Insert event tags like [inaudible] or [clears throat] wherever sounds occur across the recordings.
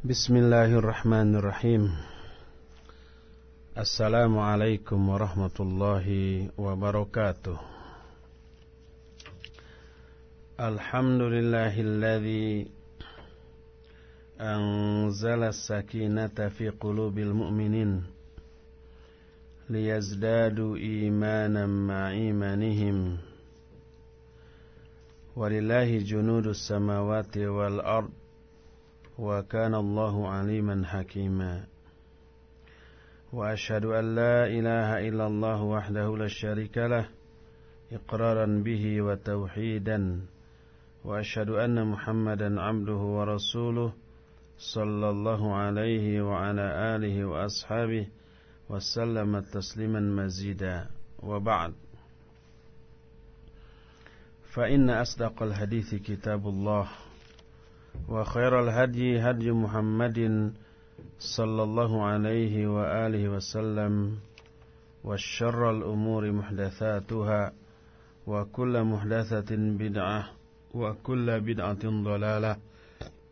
Bismillahirrahmanirrahim. Assalamualaikum warahmatullahi wabarakatuh. Alhamdulillahilladzi Anzala sakinata fi qulubil Liyazdadu imanan ma'imanihim Walillahi junudus samawati wal ard وكان الله عليما حكيما. وأشهد أن لا إله إلا الله وحده لا شريك له إقرارا به وتوحيدا. وأشهد أن محمدا عبده ورسوله صلى الله عليه وعلى آله وأصحابه وسلم تسليما مزيدا. وبعد فإن أصدق الحديث كتاب الله. وخير الهدي هدي محمد صلى الله عليه وآله وسلم والشر الأمور محدثاتها وكل محدثة بدعة وكل بدعة ضلالة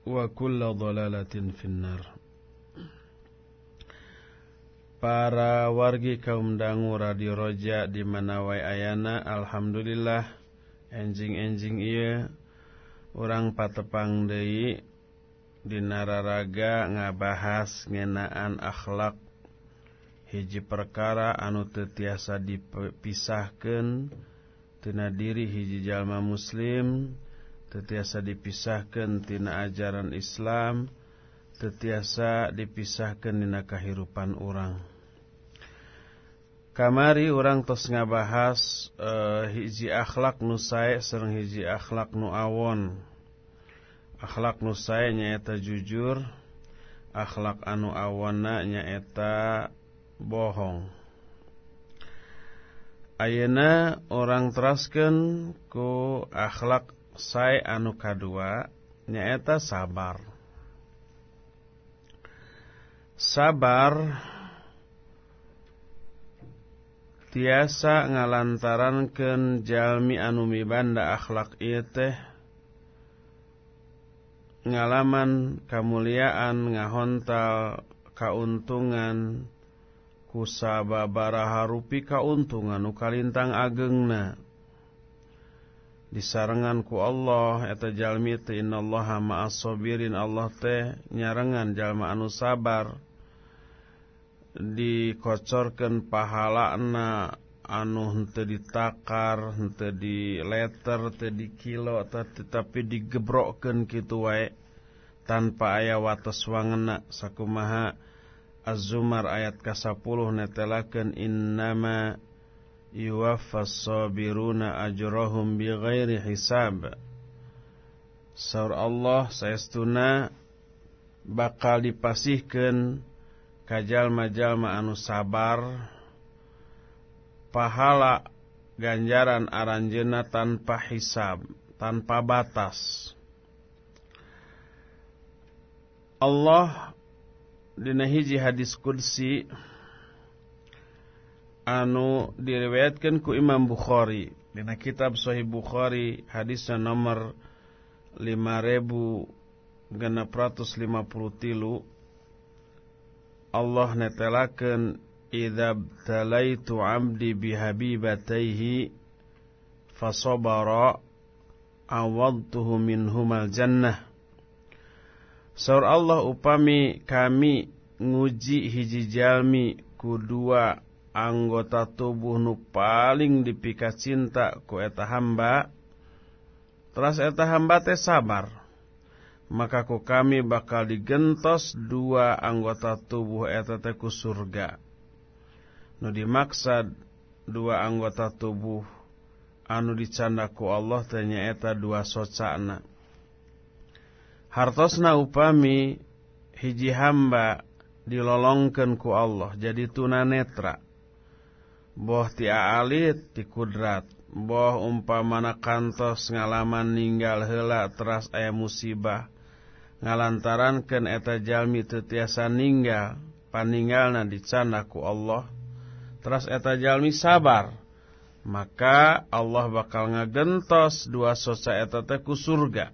وكل ضلالة في النار. Para wargi kaum dangu Radio Roja di mana wae ayana alhamdulillah. Enjing-enjing iya orang patepang Dei dinararaga ngabahas ngenaan akhlak. Hiji perkara anu teu tiasa dipisahkeun tina diri hiji jalma muslim teu tiasa dipisahkeun tina ajaran Islam teu tiasa dipisahkeun dina kahirupan urang. Kamari orang tos ngabahas uh, hiji akhlak nu sae sareng hiji akhlak nu awon. akhlak nu sae nyaeta jujur. Akhlak anu awana nyaeta bohong. Ayeuna orang teraskeun ku akhlak sae anu kadua nyaeta sabar. Sabar tiasa ngalantarankeun jalmi anu mibanda akhlak ieu teh. ngalaman kamuliaan ngahontal kauntungan kusababaraha rupi kauntungan ukalintang agengna. Disarenganku Allah eta jalmi teh innallaha ma'as sabirin. Allah teh nyarengan jalma anu sabar. Dikocorkeun pahalana anu henteu ditakar henteu di letter tadi kilo tetapi digebrokkeun kitu wae tanpa aya wates wangenak sakumaha az-zumar ayat ka-10 netelakeun innama yuwaffas sabiruna ajrahum bighairi hisab. Saur Allah saestuna bakal dipasihkeun jalma-jalma anu sabar pahala ganjaran aranjena tanpa hisab tanpa batas. Allah dina hiji hadis qudsi anu diriwayatkeun ku Imam Bukhari. Dina kitab Sahih Bukhari hadisnya nomor 5653 Allah netelakeun idza talaitu 'abdi bihabibataihi fasabara awadtuhu minhumal jannah Saur Allah upami kami nguji hiji jalmi kudua anggota tubuh nu paling dipika cinta ku eta hamba Teras eta hamba teh sabar maka ku kami bakal digentos dua anggota tubuh eta teh ku surga. nu dimaksad dua anggota tubuh anu dicandaku Allah tanyaeta dua socana. Hartosna upami hiji hamba dilolongkan ku Allah jadi tunanetra boh ti alit ti kudrat boh umpamana kantos ngalaman ninggal heula teras aya musibah ngalantarankan eta jalmi tetiasa ninggal paninggalna dicandaku Allah. Teras eta jalmi sabar maka Allah bakal ngagentos dua sosa eta teh ku surga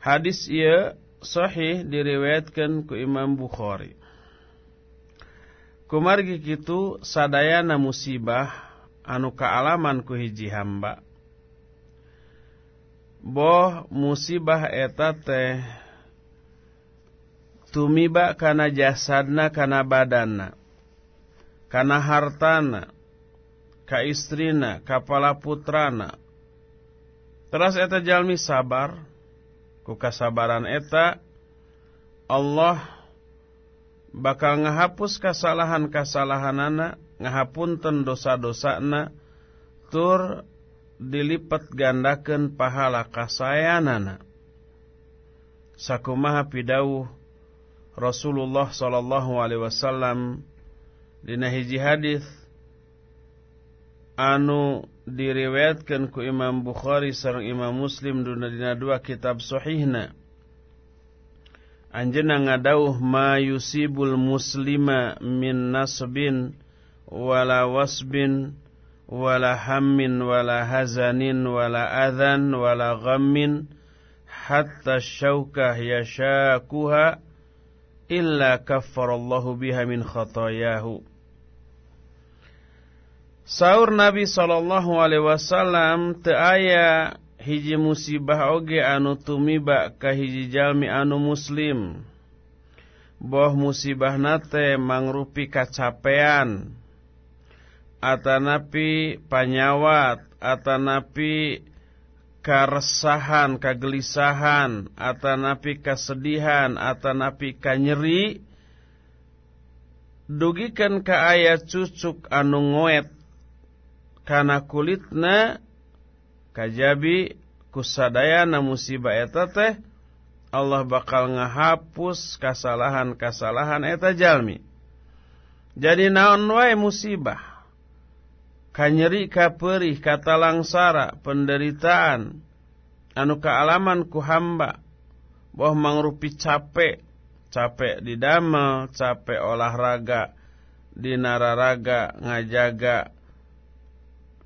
hadis ieu sahih diriwayatkan ku Imam Bukhari. Kumargi kitu sadayana musibah anu kaalaman ku hiji hamba. Boh musibah eta tumiba kana jasadna kana badanna. Kana hartana, ka istrina, ka pala putrana. Terus eta jalmi sabar, ku kasabaran eta Allah bakal ngahapus kesalahan-kesalahanana, ngahapunten dosa-dosana, tur dilipat gandakan pahala kasayanana. Sakumaha pidauh Rasulullah sallallahu alaihi wasallam dina hiji hadis anu diriwayatkan ku Imam Bukhari sareng Imam Muslim dina dua kitab sahihna Anjena ngadauh ma yusibul muslima min nasbin wala wasbin wala hammin wala hazanin wala adhan wala ghammin hatta syaukah yashakuha illa kaffarallahu biha min khatayahu Saur Nabi sallallahu alaihi wasallam teu aya hiji musibah oge anu tumiba ka hiji jalmi anu muslim. Boh musibah nate mangrupi kacapean. Atanapi panyawat atanapi karesahan kagelisahan atanapi kasedihan atanapi kanyeri. Dugikan ka aya cucuk anu ngoet kana kulitna kajabi kusadayana musibah eta teh Allah bakal ngahapus kesalahan-kesalahan eta jalmi. Jadi naon wae musibah kanyeri kaperih kata langsara penderitaan anu kaalaman ku hamba boh mangrupi capek capek di damel capek olahraga di nararaga ngajaga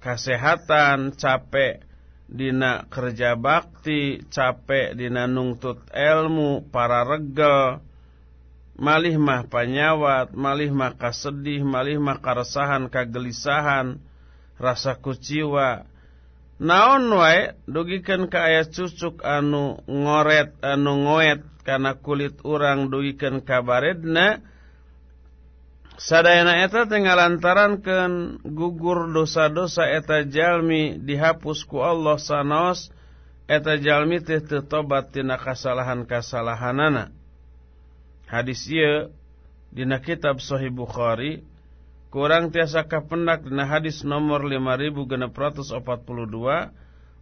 kesehatan capek dina kerja bakti capek dina nungtut ilmu para regel malih mah panyawat malih mah kasedih malih mah karesahan kagelisahan rasa kuciwa. Naon wae dugikeun ka aya cucuk anu ngoret anu ngoet kana kulit urang dugikeun ka baredna Sadayana eta tinggal lantarankan gugur dosa-dosa eta jalmi dihapus ku Allah sanos eta jalmi teh tobat tina kasalahan-kasalahanana. Hadis ieu dina kitab Sahih Bukhari kurang tiasa kapendak dina hadis nomor 5642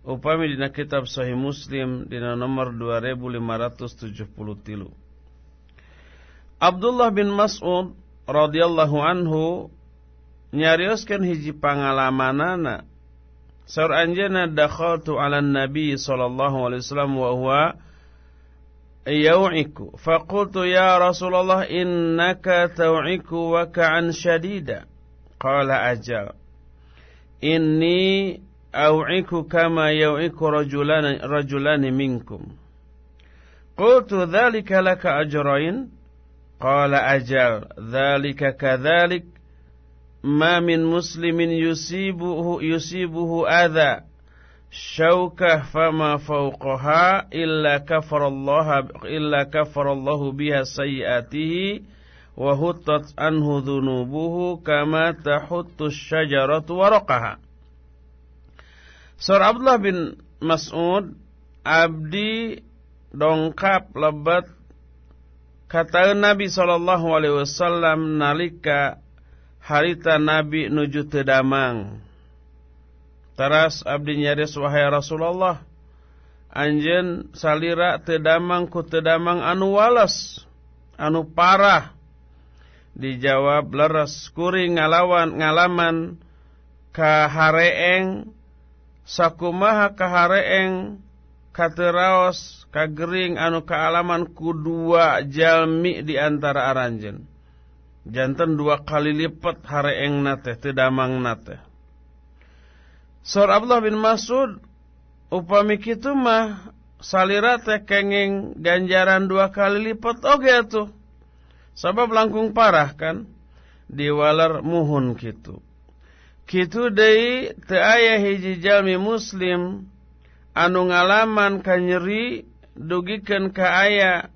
upami dina kitab Sahih Muslim dina nomor 2573. Abdullah bin Mas'ud radhiyallahu anhu nyarioskeun hiji pangalamanana. Saur anjeunna dakhaltu ala nabi sallallahu alaihi wasallam wa huwa yau'iku. Faqultu ya rasulullah innaka tau'iku wa ka'an shadida. Qala ajal. Inni au'iku kama yau'iku rajulan rajulan minkum. Qultu dhalika laka ajrain Qala ajal dzalika kadzalik? Ma min muslimin yusibuhu yusibuhu adza syaukah fama fawqaha illa kafarallaha illa kafarallahu biha sayyiatihi wa anhu dhunubuhu kama tahuttu syajaratu waraqaha. Surah Abdullah bin Mas'ud abdi dongkap lebat Kata Nabi sallallahu alaihi wasallam nalika harita Nabi nuju tedamang. Teras abdi nyaris wahai Rasulullah, anjen salira tedamang ku tedamang anu walas, anu parah. Dijawab leres kuring ngalawan ngalaman kahareeng sakumaha kahareeng kateraos kagering anu kealaman kudua jalmi di antara aranjen. Jantan dua kali lipat hareeng nate, tedamang nate. Sor Abdullah bin Mas'ud upami kitu mah salira teh kenging ganjaran dua kali lipat oge tuh. Sabab langkung parah kan diwalar muhun kitu. Kitu deui teu aya hiji jalmi muslim anu ngalaman ka dugikeun ka aya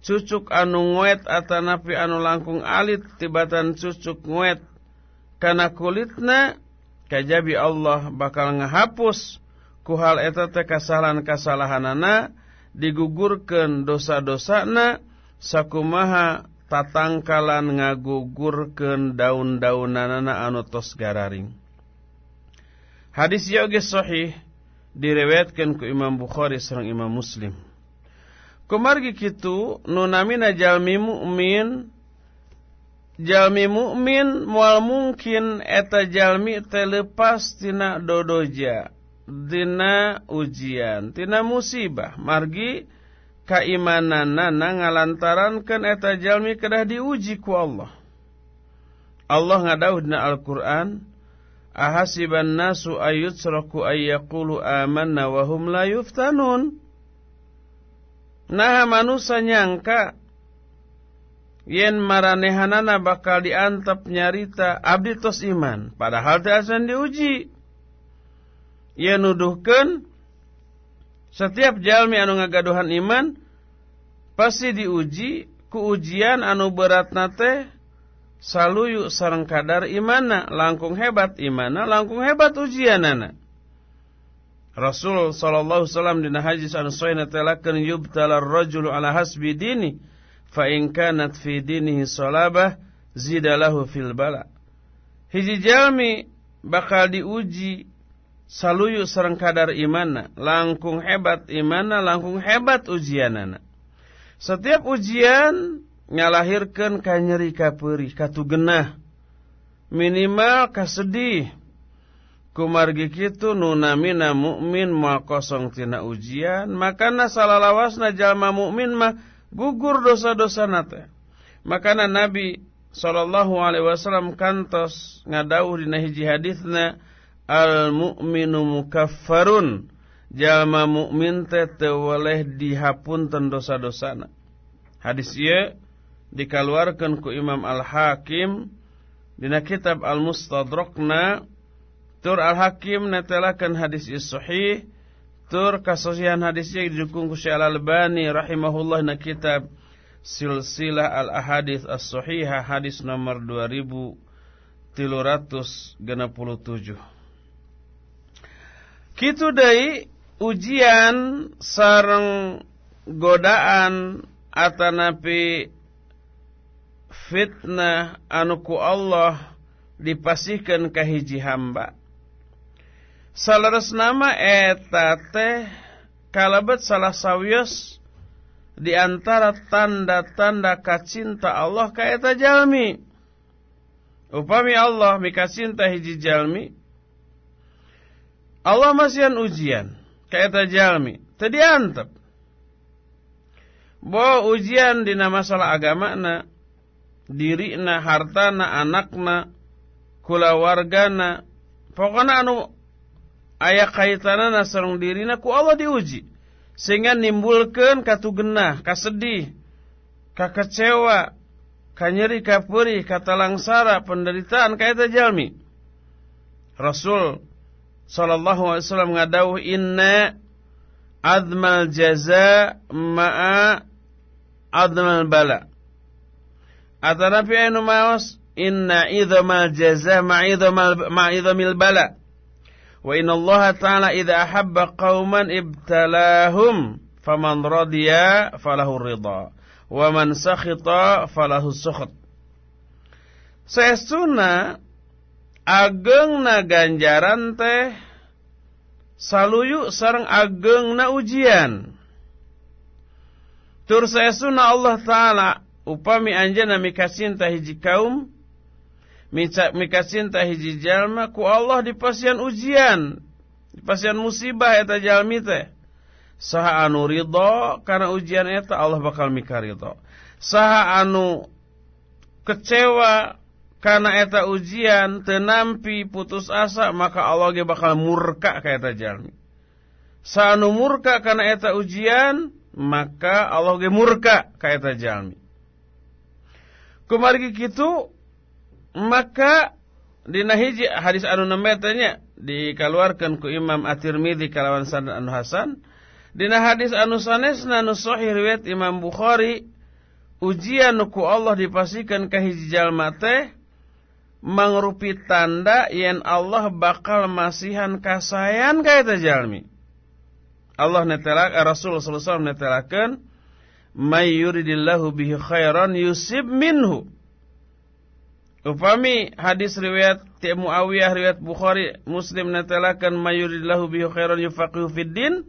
cucuk anu nguet atanapi anu langkung alit tibatan cucuk nguet kana kulitna kajabi Allah bakal ngahapus ku hal eta teh kasalahan-kasalahanana digugurkeun dosa-dosana sakumaha tatangkalan ngagugurkeun daun-daunanana anu tos gararing. Hadis ieu sahih direwetkeun ku Imam Bukhari sareng Imam Muslim. Kumargi kitu nu namina jalmi mukmin jalmi mukmin moal mungkin eta jalmi teh lepas tina dodoja dina ujian tina musibah. Margi kaimananana ngalantarankeun eta jalmi kedah diuji ku Allah. Allah ngadauh dina Al-Qur'an ahasiban nasu ayyutsraku ayyaqulu amanna wa hum la yuftanun Nah manusia nyangka yen maranehanana bakal diantap nyarita abdi tos iman. Padahal teh diuji. Ia nuduhkan setiap jalmi anu ngagaduhan iman pasti diuji. Ku ujian anu berat nate saluyu sareng kadar imana langkung hebat imana langkung hebat ujianana Rasul sallallahu wasallam dina hadis anu sahih natelakeun yubtalar rajulu ala hasbi dini fa in kanat fi dinihi salabah zidalahu fil bala. Hiji jalmi bakal diuji saluyu sareng kadar imanna langkung hebat imanna langkung hebat ujianana. Setiap ujian ngalahirkeun ka nyeri ka peurih katugenah minimal kasedih kumargi kitu nu namina mukmin moal kosong tina ujian makana salalawasna jalma mukmin mah gugur dosa-dosa nate. Makana Nabi sallallahu alaihi wasallam kantos ngadauh dina hiji hadisna al mukminu mukaffarun. Jalma mukmin teh teu waleh dihapunten dosa-dosana. Hadis ieu dikaluarkeun ku Imam Al Hakim dina kitab Al Mustadrakna tur Al Hakim netelakeun hadis ieu sahih. Tur kasosihan hadis ieu didukung ku Syekh Al Albani rahimahullah na kitab Silsilah Al Ahadits As-Sahihah hadis nomor 2367 Kitu deui ujian sareng godaan atanapi fitnah anu ku Allah dipasihkeun ka hiji hamba. Salaresna eta teh salah sawios di antara tanda-tanda kacinta Allah ka eta jalmi. Upami Allah mikacinta hiji jalmi, Allah masihan ujian kaita jalmi teu diantep bahwa ujian dina masalah agama na dirina hartana anakna kulawargana pokokna anu aya kaitanana sareng dirina ku Allah diuji. Sehingga nimbulkeun katugenah kasedih kakecewa kanyeri kapuri katalangsara penderitaan kaita jalmi. Rasul sallallahu alaihi inna admal jaza ma'a admal bala. Atanapi anu maos inna idhamal jaza ma'idhamil bala wa inna Allah ta'ala idha ahabba qauman ibtalahum faman radiya falahu ridha wa man sakhita falahu sukhat Saestuna ageng na ganjaran teh saluyu sarang ageng na ujian. Tur saesuna Allah taala upami anjeunna mikasinta hiji kaum mikasinta hiji jalma ku Allah dipasian ujian. Dipasian musibah eta jalmi teh. Saha anu ridho karena ujian eta Allah bakal mikaridho saha anu kecewa karena eta ujian tenampi putus asa maka Allah ge bakal murka ka eta jalmi. Sanu murka karena eta ujian, maka Allah ge murka ka eta jalmi. Kumargi kitu maka dina hiji hadis anu nemetanya dikeluarkan ku Imam At-Tirmidzi kalawan sanad anu hasan. Dina hadis anu sanesna anu sahih riwayat Imam Bukhari ujian ku Allah dipasikan ka hiji jalma teh mangrupi tanda yen Allah bakal masihan kasayan ka eta jalmi. Allah netelak Rasul sallallahu alaihi wasallam netelakeun may yuridillahu bihi khairan yusib minhu. Upami hadis riwayat Ti Muawiyah riwayat Bukhari Muslim netelakeun may yuridillahu bihi khairan yufaqihu fid din.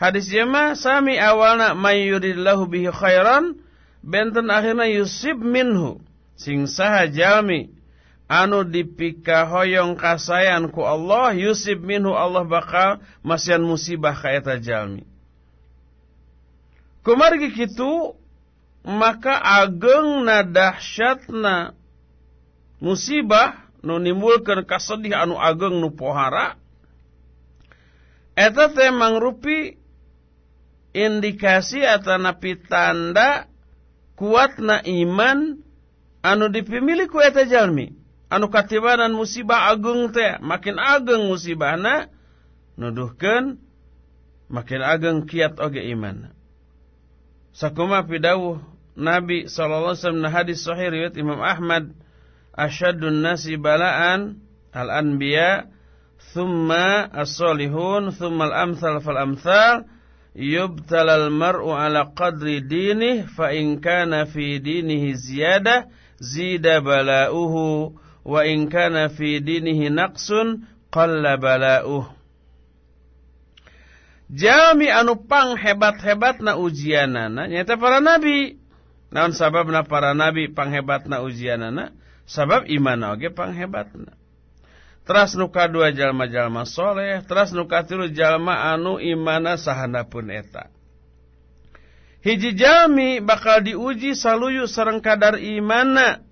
Hadis jema sami awalna may yuridillahu bihi khairan benten akhirna yusib minhu. Sing saha jalmi anu dipika hoyong kasayan ku Allah yusib minhu Allah bakal masian musibah ka eta jalmi. Kumargi kitu maka ageng na dahsyatna musibah nu nimbulkeun kasedih anu ageng nu pohara eta teh mangrupi indikasi atau napi tanda kuatna iman anu dipimili ku eta jalmi. Anu katibanan musibah agung teh makin ageng musibahna nuduhkeun makin ageng kiat oge iman. Sakuma pidawuh Nabi sallallahu alaihi wasallam hadis sahih riwayat Imam Ahmad asyadun nasi balaan al-anbiya thumma as-salihun thumma al-amthal fal amthal yubtalal mar'u ala qadri dinih fa in kana fi dinihi ziyadah zida bala'uhu wa in kana fi dinihi naqsun qalla bala'uh Jami anu pang hebat-hebatna ujianana nyata para nabi. Naon sababna para nabi pang hebatna ujianana? Sabab iman oge pang hebatna. Teras nuka dua jalma-jalma soleh, teras nuka tilu jalma anu imana sahana pun eta. Hiji jalmi bakal diuji saluyu sareng kadar imana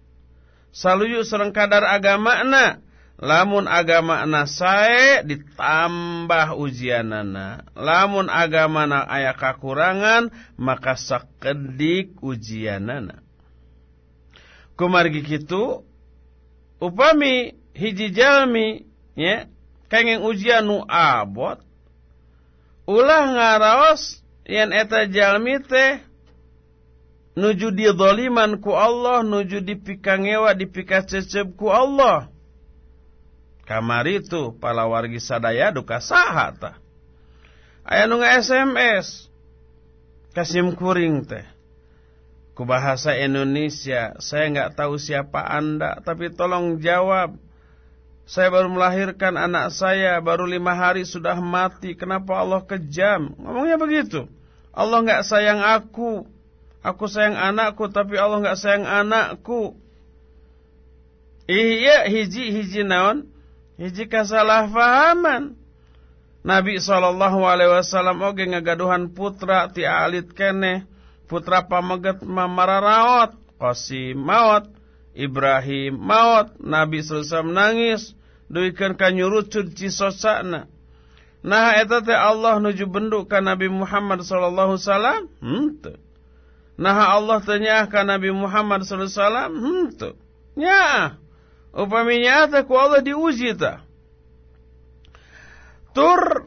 saluyu sereng kadar agama na lamun agama na sae ditambah ujianana lamun agama na aya kakurangan maka sakedik ujianana kumargi kitu upami hiji jalmi ya kenging ujian nu abot. Ulah ngaraos yen eta jalmi teh nuju didoliman ku Allah nuju dipikangewa dipikacecep ku Allah. Kamar itu pala wargi sadaya duka saha ta. Aya nu SMS kasim kuring teh ku bahasa Indonesia saya nggak tahu siapa anda tapi tolong jawab saya baru melahirkan anak saya baru lima hari sudah mati kenapa Allah kejam ngomongnya begitu Allah nggak sayang aku Aku sayang anakku tapi Allah nggak sayang anakku. Iya hiji hiji naon? Hiji kasalahpahaman. Nabi sallallahu alaihi wasallam oge ngagaduhan putra ti alit kene, putra pameget mamararaot, Qasim maut, Ibrahim maut, Nabi sallallahu nangis duikeun ka nyurucud cisosana. Nah eta teh Allah nuju benduk ka Nabi Muhammad sallallahu wasallam? Henteu. Nah Allah tanyakan Nabi Muhammad SAW, hmm tu. Ya, upaminya teh ku Allah diuji ta. Tur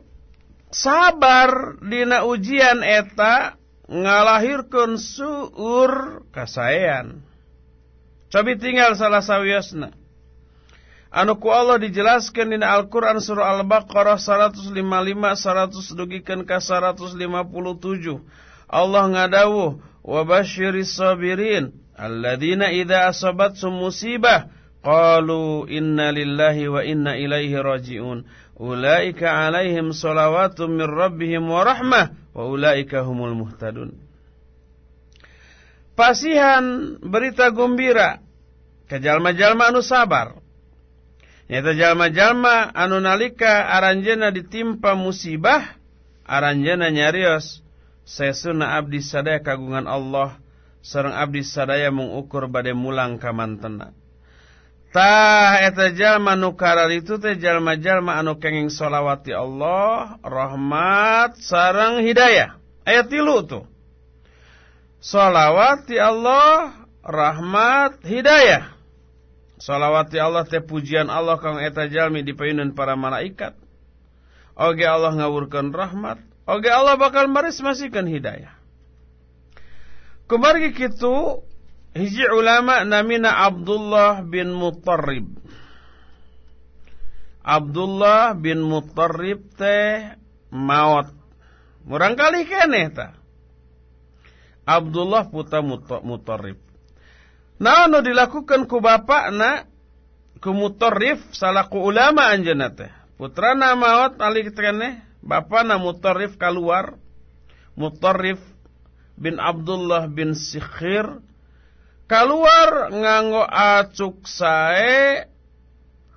sabar dina ujian eta ngalahirkan suur kasayan. Cobi tinggal salah sawiasna. Anu ku Allah dijelaskan di Al-Quran Surah Al-Baqarah 155 100 dugikan ke 157. Allah ngadawuh. Wabashiris sabirin. Alladina ida asabat sumusibah, Qalu inna lillahi wa inna ilaihi raji'un. Ulaika alaihim salawatum min rabbihim wa rahmah wa ulaika humul muhtadun. Pasihan berita gembira ke jalma-jalma anu sabar. Nyata jalma-jalma anu nalika aranjana ditimpa musibah, aranjena nyarios. Sesuna abdi sadaya kagungan Allah, sareng abdi sadaya mengukur badai mulang ka mantena. Tah eta jalma nu karar itu teh jalma-jalma anu kenging solawati Allah, rahmat sarang hidayah. Ayat tilu tuh. Solawati Allah, rahmat, hidayah. Solawati Allah teh pujian Allah kang eta jalmi dipayunan para malaikat. Oge Allah ngawurkan rahmat. Oge Allah bakal maris masihkan hidayah. Kumargi kitu hiji ulama namina Abdullah bin Muttarrib. Abdullah bin Muttarrib teh maut. Murang kali kene ta. Abdullah putra Muttarrib. Nah, anu dilakukan ku na ku Muttarrif salaku ulama anjeunna teh. Putrana maut ali kene bapana Muttarrif keluar. Muttarrif bin Abdullah bin Sikhir keluar nganggo acuk sae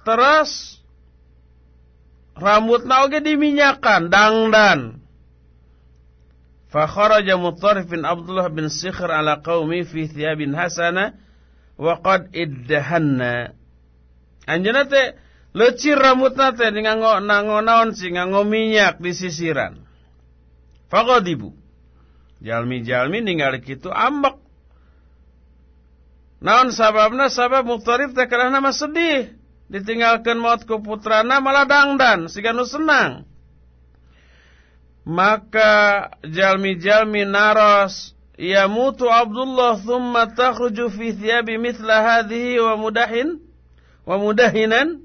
terus rambut oge diminyakan dangdan. Fa kharaja Mutarrif bin Abdullah bin Sikhir ala qaumi fi thiyabin hasana wa qad iddahanna. Anjeunna teh lecir rambutna teh nganggo nanggo naon sih nganggo minyak di sisiran. Faqadibu Jalmi-jalmi ningali kitu ambek. Naon sababna sabab Mukhtarif teh nama sedih. Ditinggalkan maut ku putrana malah dangdan siga nu senang. Maka jalmi-jalmi naros ya mutu Abdullah thumma takhruju fi thiyabi mithla hadhihi wa mudahin wa mudahinan.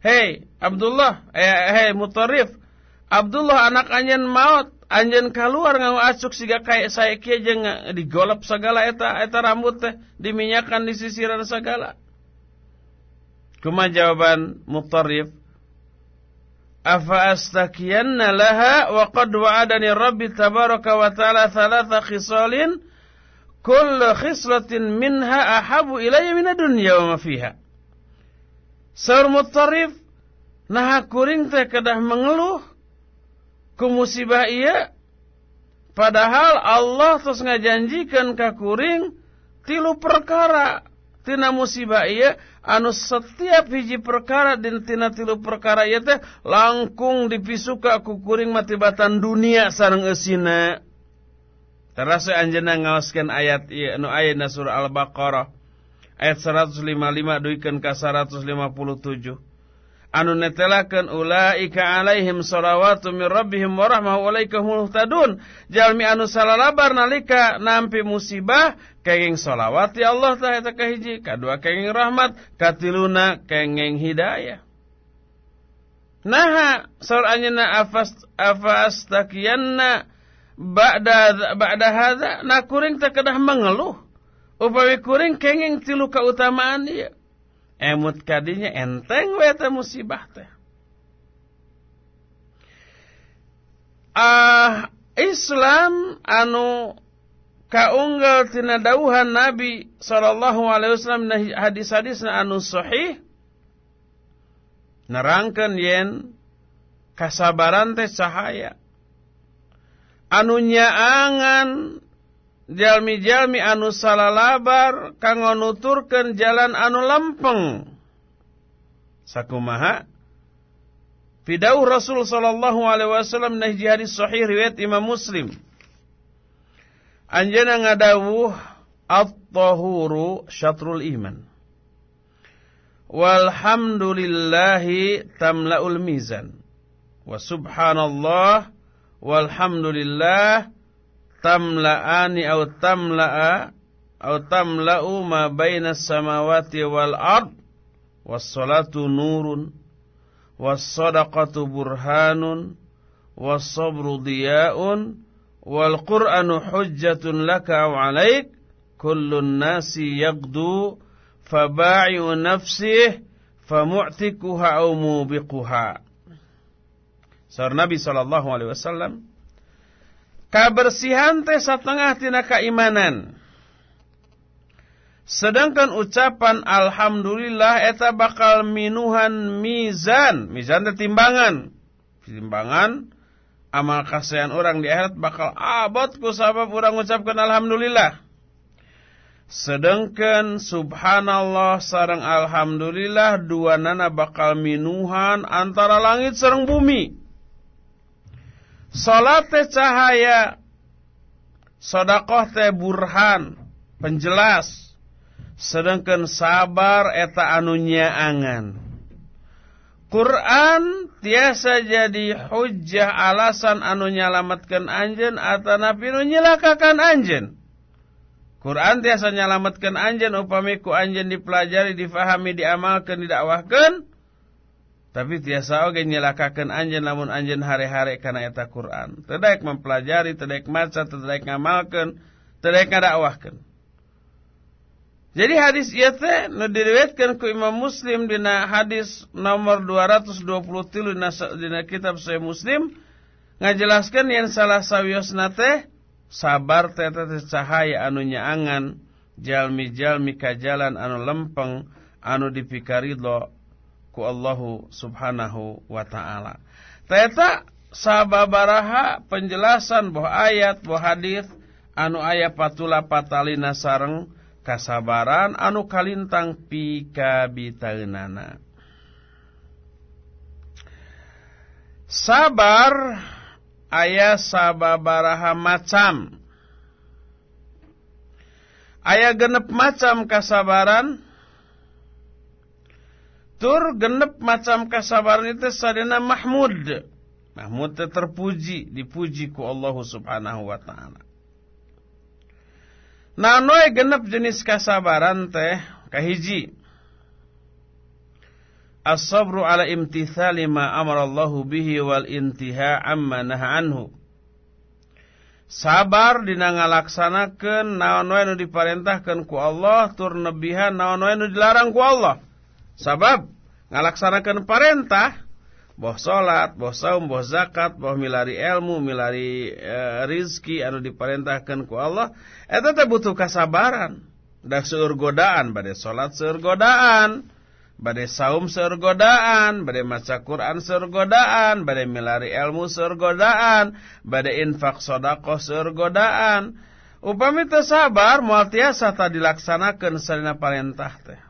Hei Abdullah, eh, hei Mutarif, Abdullah anak anjen maut anjen keluar nganggo acuk siga kayak saya jeung digolap segala eta eta rambut teh diminyakan di sisiran segala. Kuma jawaban Mutarrif Afa astakiyanna laha wa qad wa'adani Rabbi tabaraka wa ta'ala thalatha khisalin kullu khislatin minha ahabu ilayya min dunya wa ma fiha. Saur Mutarrif nah kuring teh kedah mengeluh ku musibah iya. Padahal Allah terus ngajanjikan ka kuring tilu perkara. Tina musibah iya. Anu setiap hiji perkara dan tina tilu perkara iya teh langkung dipisuka ku kuring matibatan dunia sareng eusina. Terasa anjeunna ngaoskeun ayat ieu anu aya surah Al-Baqarah. Ayat 155 duikeun ka 157 anu netelakeun ulaika alaihim salawatu min rabbihim wa rahmah ulaika jalmi anu salalabar nalika nampi musibah kenging salawat ya Allah tah eta kahiji kadua kenging rahmat katiluna kenging hidayah. Naha sor anyana afas afastakiyanna ba'da ba'da hadza na kuring teh kedah mengeluh. Upawi kuring kenging tilu kautamaan ieu emut kadinya enteng we teh musibah teh. Ah Islam anu kaunggal tina dawuhan Nabi sallallahu alaihi wasallam na hadis-hadis anu sahih nerangkeun yen kasabaran teh cahaya anu nyaangan jalmi-jalmi anu salalabar kanggo nuturkeun jalan anu lempeng. Sakumaha? Fidau Rasul sallallahu alaihi wasallam nah hadis sahih riwayat Imam Muslim. Anjeuna ngadawuh at-tahuru syatrul iman. Walhamdulillahi tamla'ul mizan. Wa subhanallah walhamdulillah tamla'ani au tamla'a au tamla'u ma baina samawati wal ard was salatu nurun was sadaqatu burhanun was sabru diya'un wal qur'anu hujjatun laka wa 'alaik kullun nasi yaqdu faba'i'u nafsihi famu'tikuha au mubiquha Saur Nabi sallallahu alaihi wasallam Kabersihan teh setengah tina keimanan. Sedangkan ucapan alhamdulillah eta bakal minuhan mizan, mizan teh timbangan. Timbangan amal kasehan orang di akhirat bakal abot ku sabab orang ucapkan alhamdulillah. sedangkan subhanallah sarang alhamdulillah dua nana bakal minuhan antara langit sarang bumi salat teh cahaya. Sodakoh teh burhan penjelas. Sedangkan sabar eta anunya angan Quran tiasa jadi hujjah alasan anu nyalamatkan anjen atau nabi nu nyelakakan anjen Quran tiasa nyalamatkan anjen upami ku anjen dipelajari, difahami, diamalkan, didakwahkan. Tapi tiasa oge nyelakakan anjen namun anjen hari-hari karena eta Quran. Tidak mempelajari, tidak maca, tidak ngamalkan, tidak ngadakwahkan. Jadi hadis ieu teh nu diriwayatkeun ku Imam Muslim dina hadis nomor 223 dina, dina kitab Sahih Muslim ngajelaskeun yen salah sawiosna teh sabar tete cahaya anu nyaangan jalmi-jalmi kajalan anu lempeng anu dipikaridho ku Allahu subhanahu wa ta'ala. Teta sababaraha penjelasan boh ayat boh hadis anu ayat patula patalina sareng kasabaran anu kalintang pikabitaeunana sabar ayah sababaraha macam. Ayah genep macam kasabaran tur genep macam kasabaran itu sadena mahmud mahmud terpuji dipuji ku Allah subhanahu wa ta'ala nah noy genep jenis kasabaran teh kahiji as-sabru ala imtithali ma amarallahu bihi wal intiha amma naha anhu. Sabar dina ngalaksanakeun naon wae nu diparentahkeun ku Allah tur nebihan naon wae nu dilarang ku Allah. Sabab ngalaksanakeun parentah boh salat, boh saum, boh zakat, boh milari ilmu, milari e, rizki anu diparentahkeun ku Allah, eta teh butuh kasabaran. Da seueur godaan bade salat seueur godaan badai saum sergodaan, badai maca Quran sergodaan, badai milari ilmu sergodaan, badai infak sodako sergodaan. Upami teu sabar moal tiasa tak dilaksanakeun salina parentah teh.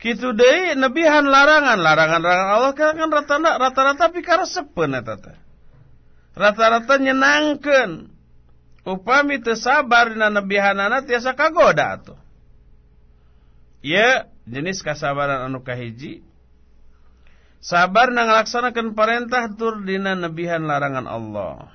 Kitu deui nebihan larangan, larangan-larangan Allah kan rata-rata pikaresepeun eta teh. Rata-rata nyenangkeun. Upami teu sabar dina nebihanana tiasa kagoda atuh. Ya, jenis kasabaran anu kahiji sabar nang laksanakan perintah tur dina nebihan larangan Allah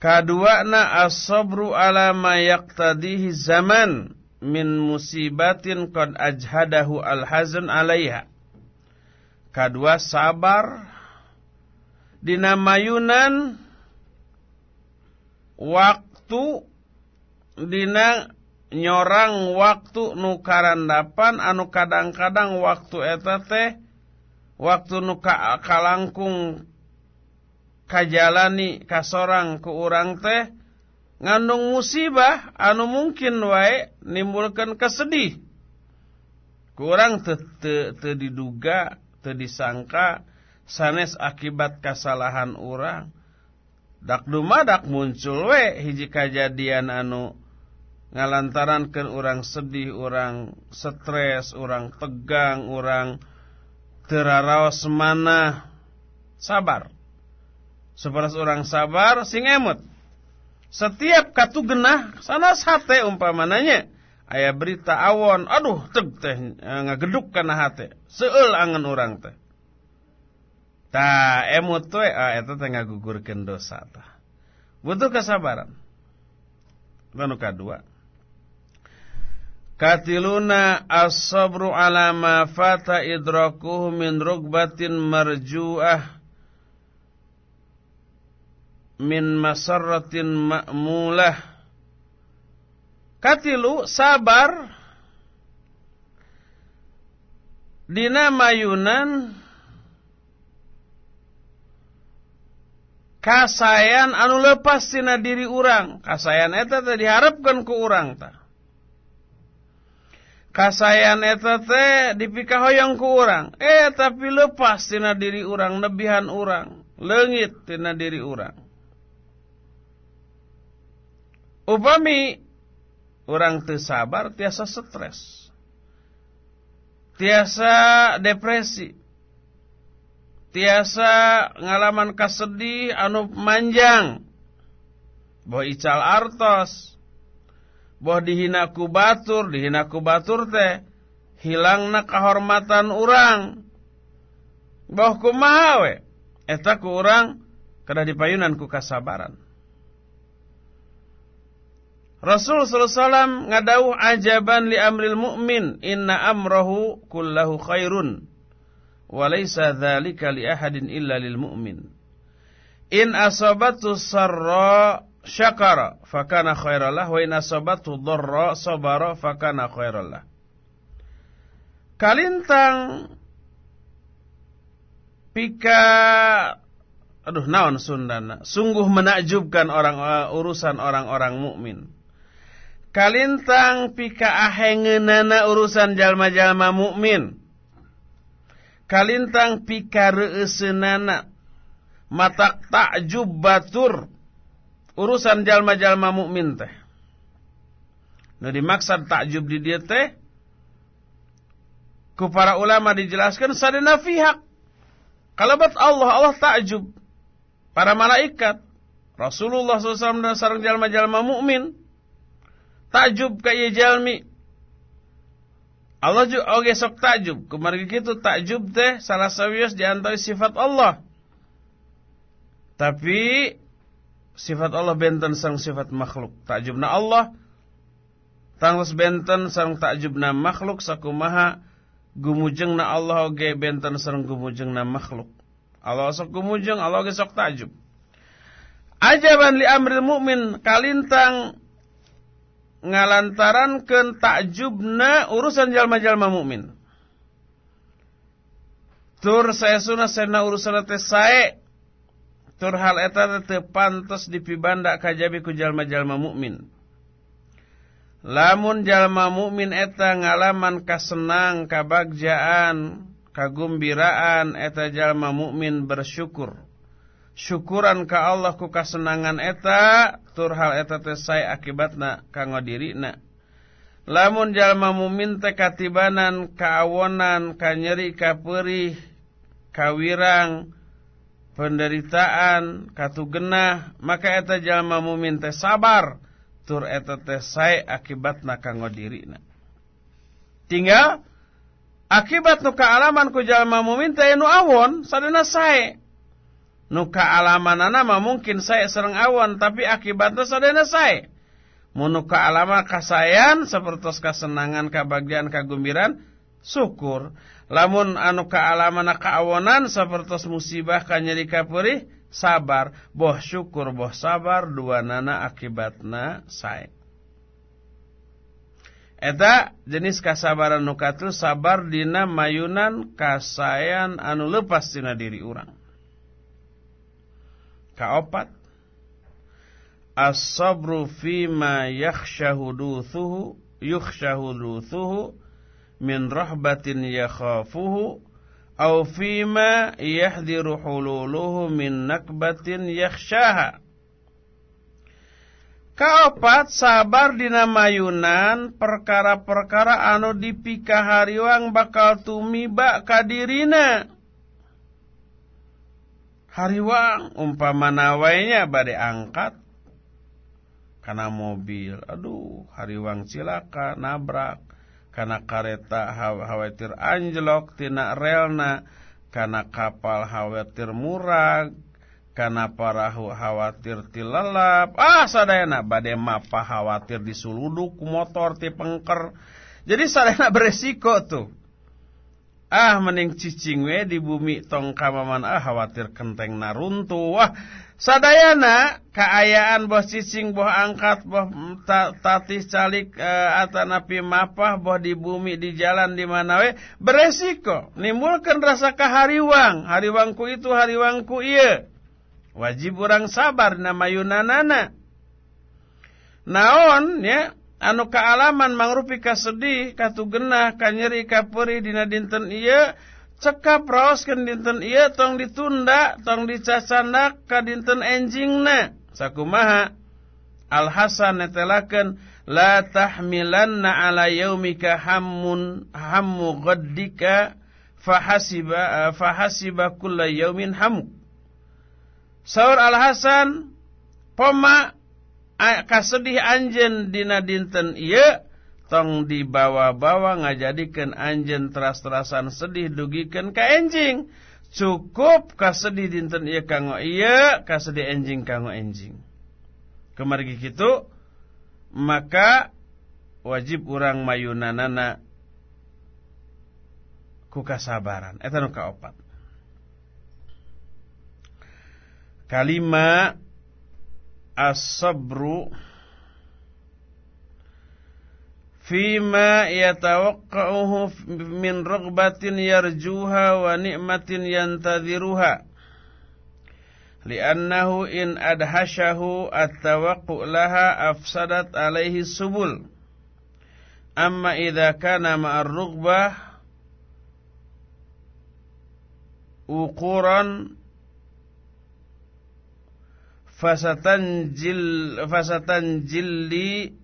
Kadua na as-sabru ala ma yaqtadihi zaman min musibatin qad ajhadahu al-hazan alaiha. Kadua sabar dina mayunan waktu dina nyorang waktu nu karandapan anu kadang-kadang waktu eta teh waktu nu kalangkung kajalani kasorang ke urang teh ngandung musibah anu mungkin wae nimbulkan kesedih. Kurang te, te, te diduga te disangka sanes akibat kesalahan urang. Dak dumadak muncul we hiji kejadian anu ngalantarankan orang sedih, orang stres, orang tegang, orang teraraos mana sabar. Sebelas orang sabar sing emut. Setiap katu genah sana sate umpamananya ayah berita awon, aduh teg teh ngageduk kana hate. Seul angan orang teh. Ta emut we ah eta teh ngagugurkeun dosa tah. Butuh kesabaran. Lalu kedua, Katiluna as-sabru ala ma fata idrakuhu min rugbatin marju'ah min masarratin ma'mulah. Katilu sabar. Dina mayunan. Kasayan anu lepas tina diri urang. Kasayan eta teh diharapkan ku urang tah. Kasayan eta teh dipikahoyong ku urang. Eh tapi lepas tina diri urang nebihan urang. Leungit tina diri urang upami orang teu sabar tiasa stres. Tiasa depresi. Tiasa ngalaman kasedih anu manjang. Boh ical artos. Boh dihina ku batur dihina ku batur teh hilangna kehormatan orang boh kumaha we eta ku urang kada dipayunan ku kasabaran Rasul sallallahu ngadauh ajaban li amril mu'min inna amrahu kullahu khairun wa laysa dzalika li ahadin illa lil mu'min. In asabatu sarra syakara fakana khairalah wa in asabatu dharra sabara fakana khairalah kalintang pika aduh naon sundana sungguh menakjubkan orang uh, urusan orang-orang mukmin kalintang pika ahengeunana urusan jalma-jalma mukmin. Kalintang pika reuseunana matak takjub batur urusan jalma-jalma mukmin teh. Nu dimaksud takjub di dieu teh ku para ulama dijelaskan sadana pihak. Kalabat Allah Allah takjub para malaikat Rasulullah SAW dan sarang jalma-jalma mukmin takjub kaya jalmi. Allah juga oge sok takjub. Kemarin gitu takjub teh salah sawios di antara sifat Allah. Tapi sifat Allah benten sang sifat makhluk. Takjubna Allah tangos benten sang takjubna makhluk sakumaha gumujengna Allah oge benten sang gumujengna makhluk. Allah sok gumujeng Allah oge sok takjub. Ajaban li amril mukmin kalintang ngalantaran ken takjubna urusan jalma-jalma mukmin. Tur saya sunah sena urusan teh sae. Tur hal eta teu pantos dipibanda kajabi ku jalma-jalma mukmin. Lamun jalma mukmin eta ngalaman kasenang, kabagjaan, kagumbiraan eta jalma mukmin bersyukur syukuran ka Allah ku kasenangan eta tur hal eta teh sae akibatna kanggo dirina lamun jalma mumin teh katibanan kaawonan kanyeri kapeurih kawirang penderitaan katugenah maka eta jalma mumin teh sabar tur eta teh sae akibatna kanggo dirina tinggal akibat nu kaalaman ku jalma mumin teh nu awon sadana sae nuka alamanana mah mungkin saya serang awan tapi akibatnya sadana saya. Munuka alama kasayan seperti kesenangan kebahagiaan kagumbiran syukur. Lamun anu alamana kaawonan seperti musibah kanyeri kapuri sabar. Boh syukur boh sabar dua nana akibatna saya. Eta jenis kasabaran nukatul sabar dina mayunan kasayan anu lepas dina diri orang Kaopat As-sabru fima yakhshahuduthuhu yukhshahuduthuhu min rahbatin yakhafuhu au fima yahdiru hululuhu min nakbatin yakhshaha. Kaopat sabar dina mayunan perkara-perkara anu dipikahariwang bakal tumiba kadirina hariwang umpamana wainya bade angkat. Karena mobil. Aduh hariwang cilaka nabrak. Karena kareta khawatir anjlok tina relna. Karena kapal khawatir murag. Karena parahu khawatir tilelap ah sadayana bade mapa khawatir disuluduk motor ti pengker. Jadi sadayana [laughs] beresiko tuh Ah mending cicing we di bumi tong kamaman ah khawatir kenteng naruntuh. Wah sadayana kaayaan boh cicing boh angkat boh tatih calik uh, atanapi mapah boh di bumi di jalan di mana we beresiko. Nimbulkan rasa kahariwang. Hariwangku itu hariwangku iya wajib orang sabar nama yunanana. Naon ya anu kaalaman mangrupi kasedih katugenah kanyeri kaperi dina dinten iya cekap raoskeun dinten iya tong ditunda tong dicacanak ka dinten enjingna sakumaha Al Hasan netelakeun la tahmilanna ala yaumika hammun hammu ghaddika fahasiba fahasiba kulla yaumin hamu. Saur Al Hasan poma kasedih anjen dina dinten ieu tong dibawa-bawa ngajadikeun anjen teras-terasan sedih dugikeun ka enjing. Cukup kasedih dinten ieu kanggo ieu, kasedih enjing kanggo enjing. Kemargi kitu maka wajib urang mayunanana ku kasabaran eta nu kaopat kalima as-sabru fima yatawaqqa'uhu min ragbatin yarjuha wa ni'matin yantadhiruha. Li'annahu in adhashahu at-tawaqqu laha afsadat alaihi subul. Amma idza kana ma'ar rughbah uquran fasatanjil fasatanjilli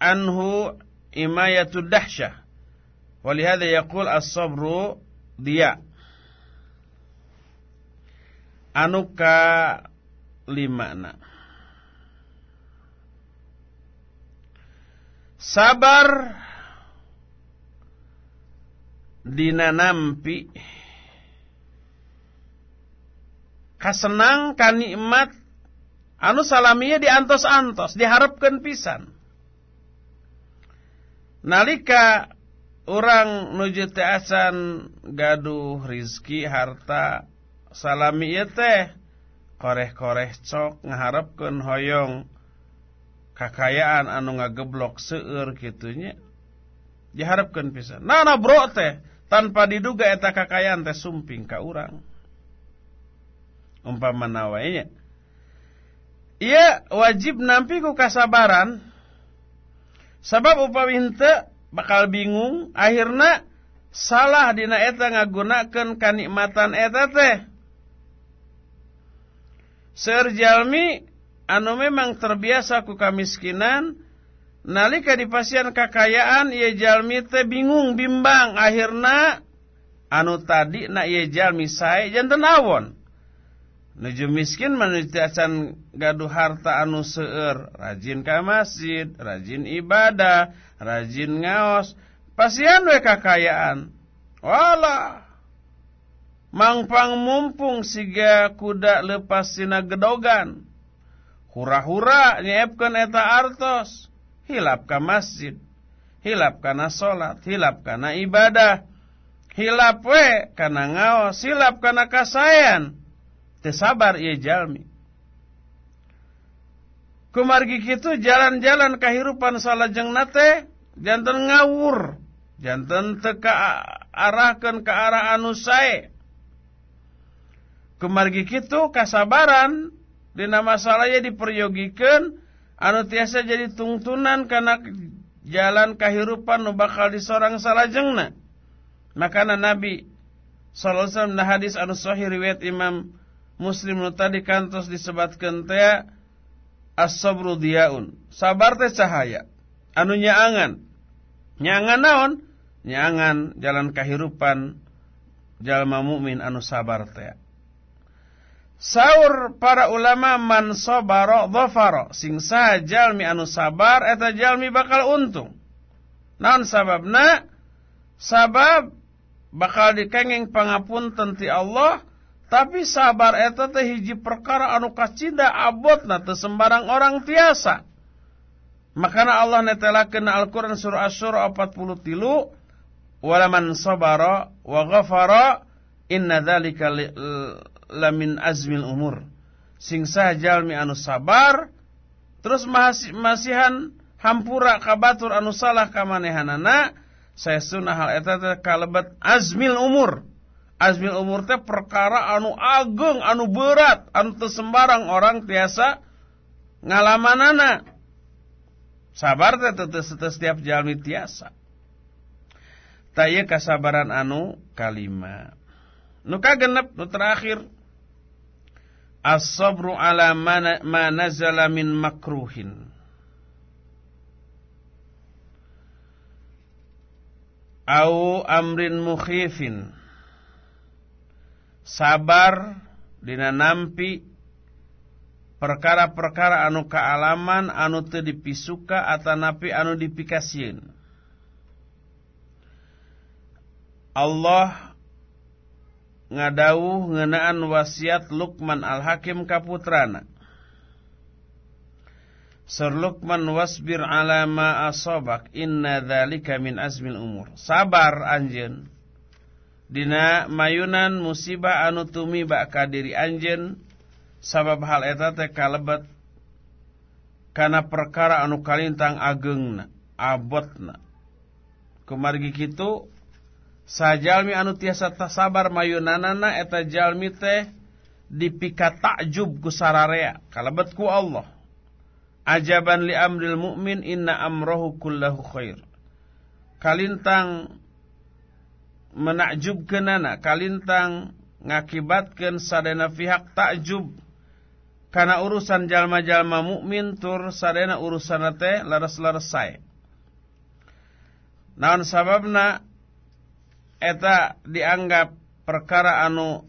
anhu imayatud dahsyah. Walihada yaqul as-sabru dia anu ka na. Sabar dina nampi kasenang kanikmat anu salamiya diantos-antos diharapkan pisan. Nalika orang nuju asan gaduh rizki harta salami teh koreh-koreh cok ngaharepkeun hoyong kakayaan anu ngageblok seueur kitunya diharapkeun pisan. Nah, nah bro teh tanpa diduga eta kakayaan teh sumping ka urang. Umpamana wae Iya wajib nampi ku kasabaran. Sabab upami henteu bakal bingung akhirna salah dina eta ngagunakeun kanikmatan eta teh. Serjalmi anu memang terbiasa ku kamiskinan nalika dipasian kakayaan ieu jalmi teh bingung bimbang akhirna anu tadi na ieu jalmi sae janten awon nuju miskin menuju acan gaduh harta anu seueur rajin ka masjid rajin ibadah rajin ngaos pasian we kakayaan wala Mangpang mumpung siga kuda lepas sina gedogan. Hura-hura nyiapkan eta artos. Hilap ka masjid. Hilap kana solat. Hilap kana ibadah. Hilap we kana ngaos. Hilap kana kasayan. Tesabar ia jalmi. Kumargi kitu jalan-jalan kehidupan salajeng nate jantan ngawur, jantan teka arahkan ke arah anu sae kemargi kitu kasabaran dina masalahnya diperyogikan anu tiasa jadi tungtunan karena jalan kehidupan nu bakal disorang salajengna makana Nabi sallallahu alaihi wasallam hadis anu sahih riwayat Imam Muslim tadi kantos disebutkeun teh as-sabru diaun sabar teh cahaya. Anu nyaangan. Nyaangan naon? Nyaangan jalan kehidupan jalma mukmin anu sabar teh. Saur para ulama man sabara dhafara. Sing saha jalmi anu sabar eta jalmi bakal untung. Naon sababna? Sabab bakal dikenging pangapunten ti Allah tapi sabar eta teh hiji perkara anu kacinda abotna teu sembarang orang tiasa. Makana Allah netelakeun Al-Qur'an surah Asy-Syura 43 wala man sabara wa ghafara inna dzalika lamin azmil umur. Sing jalmi anu sabar terus masihan hampura kabatur anu salah kamanehanana saya sunah hal eta teh kalebet azmil umur. Azmil umur teh perkara anu agung anu berat anu tersembarang orang tiasa ngalamanana. Sabar teh setiap jalmi tiasa. Taya kasabaran anu kalima. Nuka genep nu terakhir. As-sabru ala mana nazala min makruhin. Au amrin mukhifin sabar dina nampi perkara-perkara anu kealaman anu teu dipisuka atanapi anu dipikasieun. Allah ngadawuh ngenaan wasiat Luqman Al-Hakim kaputrana. Sur Luqman wasbir ala ma asabak inna dzalika min azmil umur. Sabar anjeun dina mayunan musibah anu tumi ka diri anjeun sabab hal eta teh kalebet kana perkara anu kalintang ageungna, abotna. Kumargi kitu sajalmi anu tiasa sabar mayunanana eta jalmi teh dipika takjub ku kalebet ku Allah ajaban li amril mu'min inna amrohu kullahu khair. Kalintang menakjubkeunana, kalintang ngakibatkeun sadena pihak takjub karena urusan jalma-jalma mukmin tur sadena urusan teh laras-laras sae. Naon sababna eta dianggap perkara anu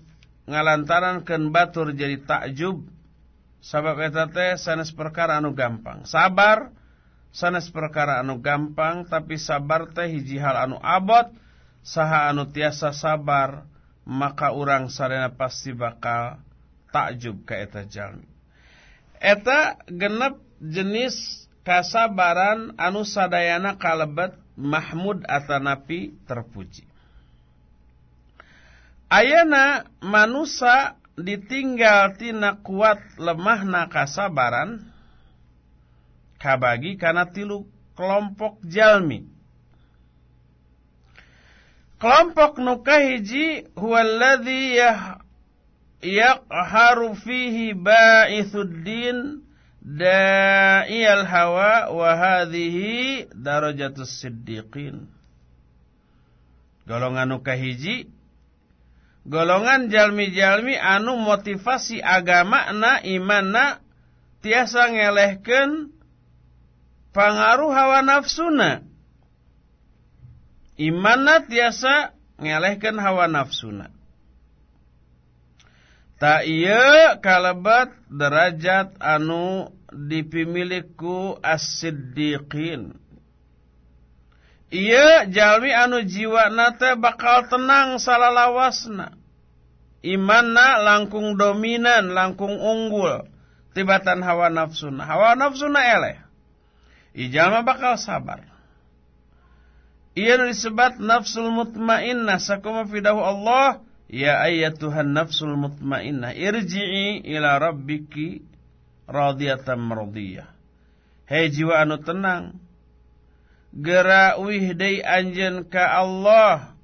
ngalantaran ken batur jadi takjub Sabab eta teh sanes perkara anu gampang. Sabar sanes perkara anu gampang tapi sabar teh hiji hal anu abot saha anu tiasa sabar maka urang sarena pasti bakal takjub ka eta jalmi. Eta genep jenis kasabaran anu sadayana kalebet mahmud atanapi terpuji. Ayana manusia ditinggal tina kuat lemahna kasabaran kabagi kana tilu kelompok jalmi kelompok nukahiji huwaladhi yah yaqharu fihi ba'ithuddin da'iyal hawa wa hadhihi darajatus siddiqin. Golongan nukahiji golongan jalmi-jalmi anu motivasi agama na iman na tiasa ngelehken pangaruh hawa nafsuna iman na tiasa ngelehken hawa nafsuna tak iya kalabat derajat anu dipimiliku as-siddiqin Iya jalmi anu jiwa nate bakal tenang salalawasna. Imanna langkung dominan, langkung unggul. Tibatan hawa nafsuna. Hawa nafsuna eleh. Ijama bakal sabar. Ia disebut nafsul mutmainnah. Sakuma fidahu Allah. Ya ayatuhan nafsul mutmainnah. Irji'i ila rabbiki radiyatan mardiyah. Hei jiwa anu tenang gera wihdai anjen ka Allah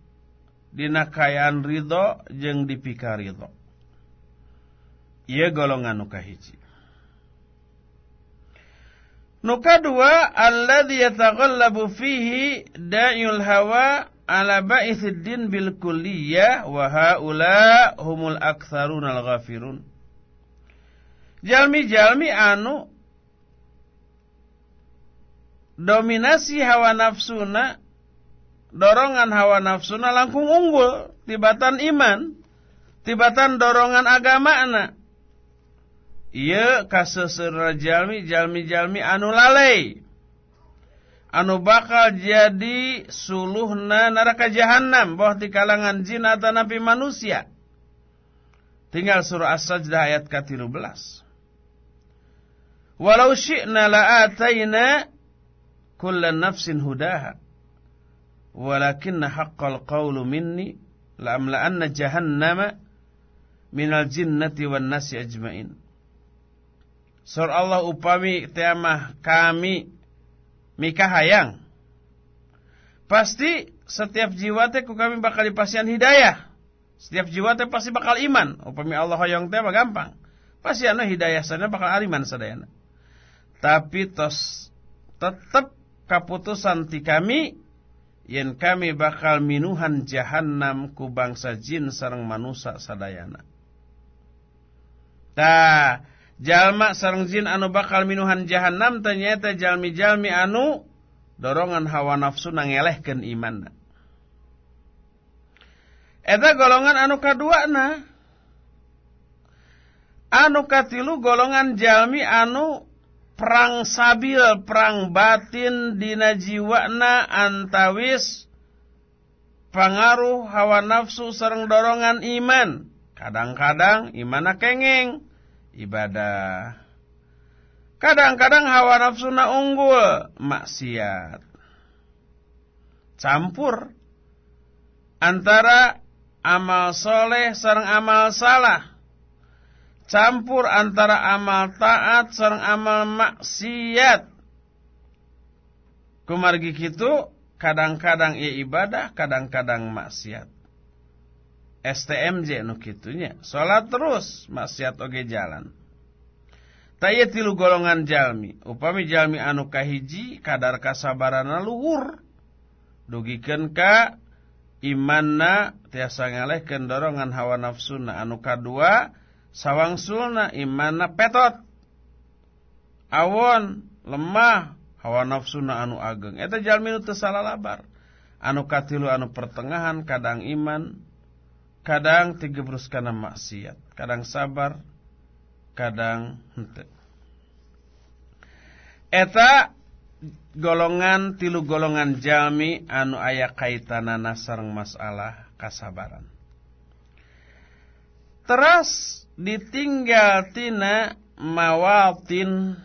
dina kayaan ridho jeung dipika ridho. Ieu golongan nu kahiji. Nu kadua alladzi yataghallabu fihi da'yul hawa ala ba'ithid din bil kulliyah wa haula humul aktsarunal ghafirun. Jalmi-jalmi anu dominasi hawa nafsuna dorongan hawa nafsuna langkung unggul tibatan iman tibatan dorongan agama na iya kasesera jalmi jalmi-jalmi anu lalai anu bakal jadi suluhna neraka jahanam boh di kalangan jin atau nabi manusia. Tinggal surah as-sajdah ayat ke-13 walau syi'na la'atayna kullan nafsin hudaha. Walakinna haqqal qawlu minni la'amla'anna jahannama minal jinnati wan nasi ajmain Sur Allah upami tiamah kami mikahayang pasti setiap jiwa teh ku kami bakal dipasian hidayah. Setiap jiwa teh pasti bakal iman. Upami Allah hoyong teh gampang. Pasti anu hidayah sana bakal iman sadayana. Tapi tos tetap kaputusan ti kami yen kami bakal minuhan jahannam ku bangsa jin sarang manusia sadayana. Ta jalma sarang jin anu bakal minuhan jahannam ternyata jalmi-jalmi anu dorongan hawa nafsu nangelehkeun iman. eta golongan anu kaduana anu katilu golongan jalmi anu perang sabil perang batin dina jiwana antawis pengaruh hawa nafsu sareng dorongan iman kadang-kadang imana kenging ibadah kadang-kadang hawa nafsu na unggul maksiat campur antara amal soleh sareng amal salah. Campur antara amal taat sareng amal maksiat. Kumargi kitu kadang-kadang ia ibadah, kadang-kadang maksiat. STMJ nu kitunya. Salat terus, maksiat oge jalan. Taya tilu golongan jalmi. Upami jalmi anu kahiji kadar kasabarana luhur. Dugikan ka imanna tiasa ngalehkeun dorongan hawa nafsuna anu kadua sawangsulna imanna petot awon lemah hawa nafsuna anu ageng eta jalmi nu teu salalabar anu katilu anu pertengahan kadang iman kadang tigebrus kana maksiat. Kadang sabar kadang henteu eta golongan tilu golongan jami anu aya kaitanana sareng masalah kasabaran. Teras ditinggal tina mawatin.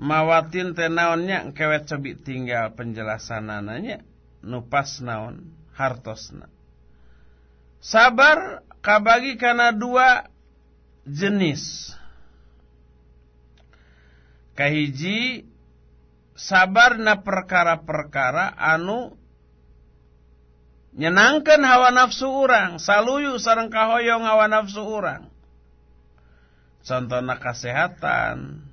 Mawatin teh naonnya kewet cobi tinggal penjelasan ananya nupas naon? Hartosna. Sabar kabagi kana dua jenis. Kahiji sabar na perkara-perkara anu nyenangkan hawa nafsu orang, saluyu sareng kahoyong hawa nafsu orang. Contohnya kesehatan,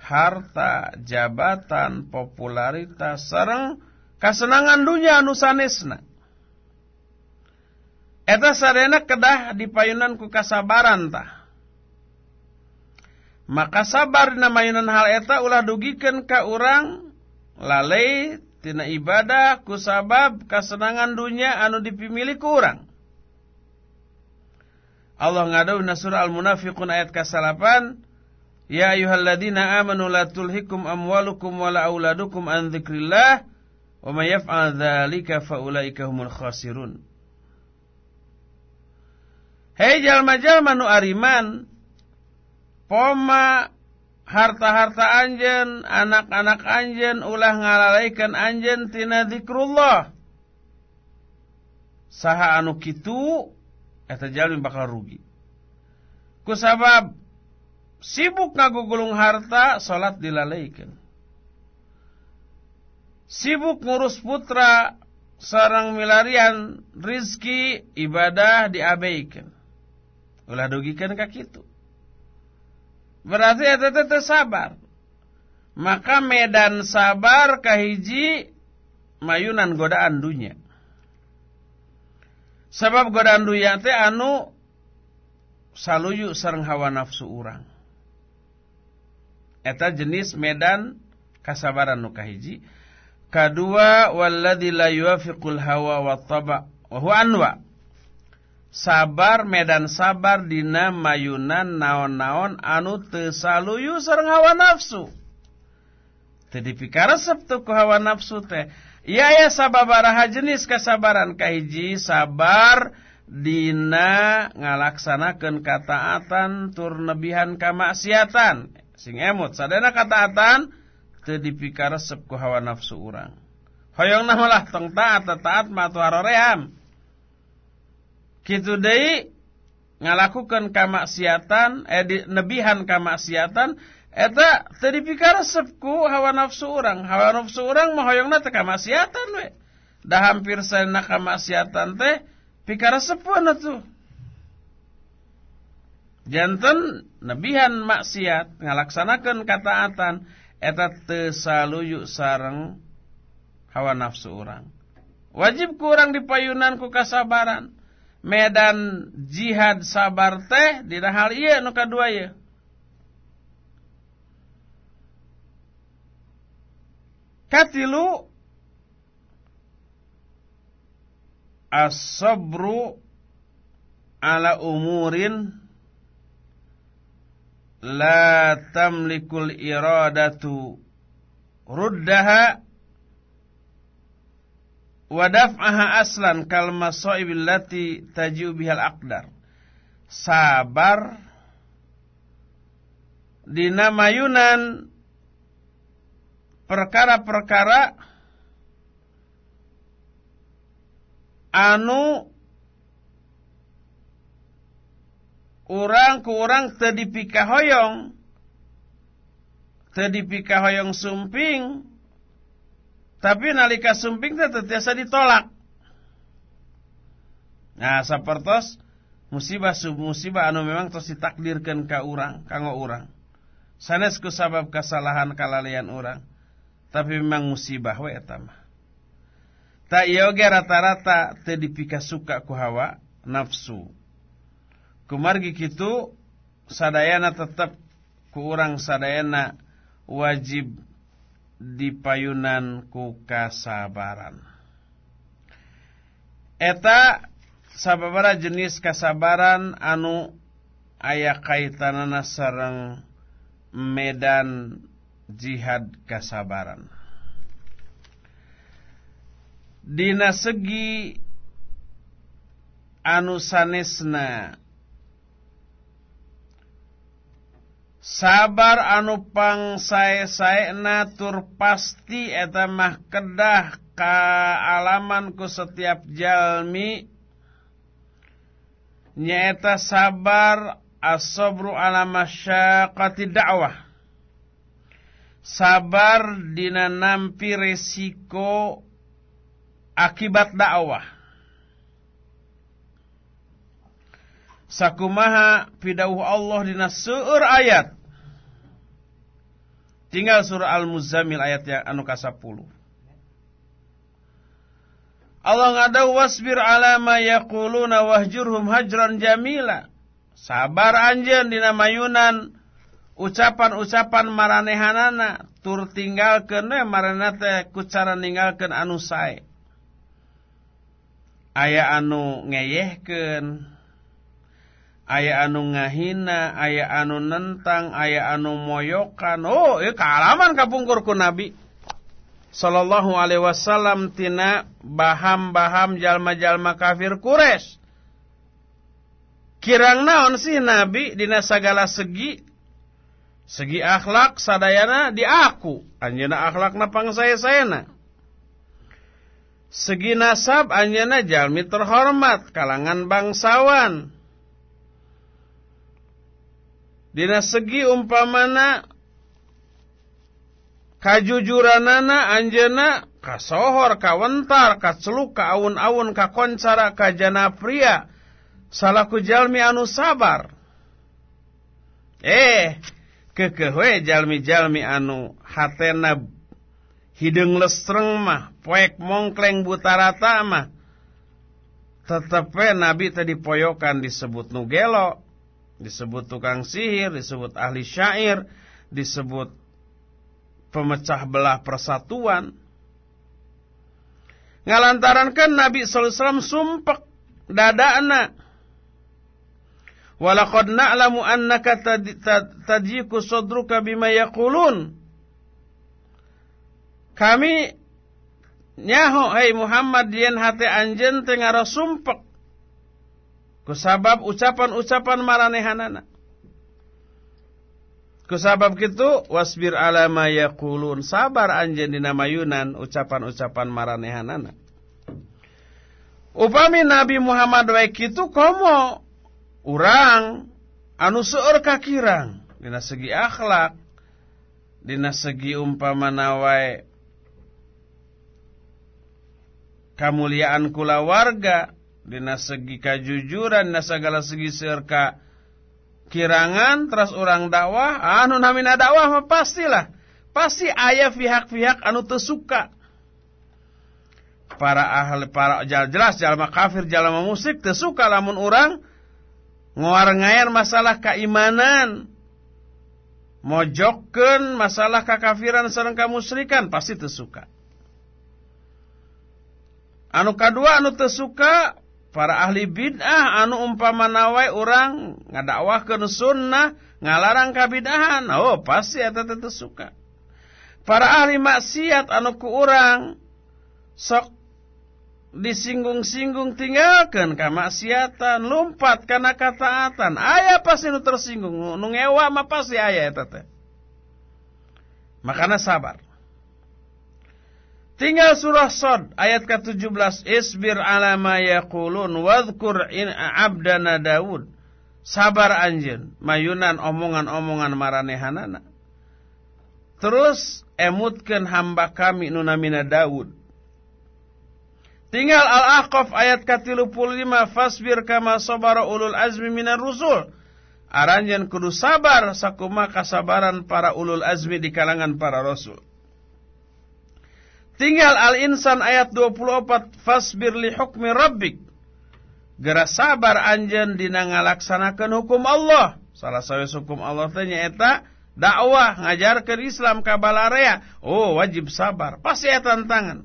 harta, jabatan, popularitas, sareng kasenangan dunia anu sanesna. Eta sarena kedah dipayunan ku kasabaran tah maka sabar dina mainan hal eta ulah dugikan ka urang lalai tina ibadah ku sabab kasenangan dunia anu dipimili ku urang. Allah ngadaw na surah Al-Munafiqun ayat ke-8 Ya ayuhalladzina amanu la tulhikum amwalukum wala auladukum an dzikrillah wa may yaf'al dzalika khasirun Hei jalma-jalma nu ariman poma harta-harta anjen, anak-anak anjen ulah ngalalaikan anjen tina zikrullah. Saha anu kitu eta jalmi bakal rugi. Kusabab sibuk ngagugulung harta salat dilalaikan. Sibuk ngurus putra sarang milarian rizki ibadah diabaikan. Ulah dugikan ka kitu. Berarti eta teh sabar. Maka medan sabar kahiji mayunan godaan dunia. Sebab godaan dunia teh anu saluyu sareng hawa nafsu urang. Eta jenis medan kasabaran nu kahiji. Kadua walladzi la yuwafiqul hawa wa taba wa huwa anwa sabar medan sabar dina mayunan naon-naon anu teu saluyu sareng hawa nafsu. Teu dipikaresep ku hawa nafsu teh. Iya ya sababaraha jenis kasabaran. Kahiji sabar dina ngalaksanakeun kataatan tur nebihan kamaksiatan sing emut sadana kataatan teu dipikaresep ku hawa nafsu urang. Hoyong malah tong taat taat mah tu kitu deui ngalakukeun kamaksiatan eh di, nebihan kamaksiatan eta teu dipikaresep ku hawa nafsu urang. Hawa nafsu urang mah hoyongna teh kamaksiatan we. Da hampir saena kamaksiatan teh pikaresepeun atuh janten nebihan maksiat ngalaksanakeun kataatan eta teu saluyu sareng hawa nafsu urang. Wajib kurang dipayunan ku kasabaran medan jihad sabar teh dina hal ieu nu kadua ye katilu as-sabru ala umurin la tamlikul iradatu ruddaha wa daf'aha aslan kal masaib allati taji'u bihal aqdar. Sabar dina mayunan perkara-perkara anu orang ku orang tadi pikahoyong tadi pikahoyong sumping tapi nalika sumping teh biasa ditolak. Nah sapertos musibah musibah anu memang terus ditakdirkan ka urang kanggo urang. Sanes ku sabab kesalahan kalalian urang tapi memang musibah we eta mah. Iya oge rata-rata teu dipika suka ku hawa nafsu. Kumargi kitu sadayana tetap ku urang sadayana wajib dipayunan ku kasabaran eta sababara jenis kasabaran anu aya kaitanana sareng medan jihad kasabaran. Dina segi anu sanesna sabar anu pang sae-saena tur pasti eta mah kedah ka alaman ku setiap jalmi nyaeta sabar as-sabru ala masyaqqati da'wah sabar dina nampi resiko akibat dakwah. Sakumaha pidauh Allah dina seueur ayat. Tinggal surah Al-Muzammil ayat yang anu ka-10. Allah ngadau wasbir ala ma yaquluna wahjurhum hajran jamila. Sabar anjeun dina mayunan ucapan-ucapan maranehanana tur tinggalkeun we maranana teh ku cara ninggalkeun anu sae aya anu ngeyehkeun aya anu ngahina aya anu nentang aya anu moyokan oh ieu kaalaman kapungkur ku nabi sallallahu alaihi wasallam tina baham-baham jalma-jalma kafir Quraisy kirang naon sih nabi dina sagala segi Segi akhlak sadayana di aku. Anjana akhlakna pangsaya-sayana. Segi nasab anjana jalmi terhormat. Kalangan bangsawan. Dina segi umpamana kajujuranana anjana kasohor, kawentar, kaceluk, kaawun-awun, kakoncara, kajana pria. Salaku jalmi anu sabar. Eh, kekeh jalmi-jalmi anu hatena hidung lestreng mah poek mongkleng buta rata mah tetep nabi tadi poyokan disebut nugelo disebut tukang sihir disebut ahli syair disebut pemecah belah persatuan ngalantaran kan Nabi sallallahu alaihi wasallam sumpek dadana Walaqad na'lamu annaka tadjiku sadruka bima yaqulun. Kami nyaho hai Muhammad yen hate anjeun teu ngarasumpek. Kusabab ucapan-ucapan maranehanana. Kusabab kitu wasbir ala ma yaqulun. Sabar anjeun dina mayunan ucapan-ucapan maranehanana. Upami Nabi Muhammad wae kitu komo orang anu seueur kakirang dina segi akhlak dina segi umpamana wae kamuliaan kula warga dina segi kajujuran dina segala segi seueur ka kirangan terus orang dakwah anu namina dakwah pastilah. Pasti aya pihak-pihak anu teu suka. Para ahli para jelas jalma kafir jalma musik teu suka lamun urang ngair masalah keimanan. Mojoken masalah kekafiran serreng kamu musyrikan pasti tersuka anu kadua anu tersuka para ahli bid'ah anu umpama nawai orang ngadakwahkeun sunnah ngalarang kabidahan. Oh pasti eta teh tersuka para ahli maksiat anu ku urang sok disinggung-singgung tinggalkan kamaksiatan lompat karena ketaatan ayah pasti nu tersinggung nu ngewa mah pasti ayah eta teh. Sabar tinggal surah Sod ayat ke-17. Isbir ala ma yaqulun wadhkur in abdana Daud. Sabar anjeun mayunan omongan-omongan maranehanana terus emutkeun hamba kami nu namina Daud. Tinggal Al-Ahqaf ayat ke-35. Fasbir kama sabara ulul azmi minar rusul. Aranjen kudu sabar sakuma kasabaran para ulul azmi di kalangan para rasul. Tinggal Al-Insan ayat 24 fasbir li hukmi rabbik. Gera sabar anjen dina ngalaksanakeun hukum Allah. Salah sawes hukum Allah teh nyaeta dakwah ngajarkeun Islam ka balarea. Oh, wajib sabar. Pasti aya tantangan.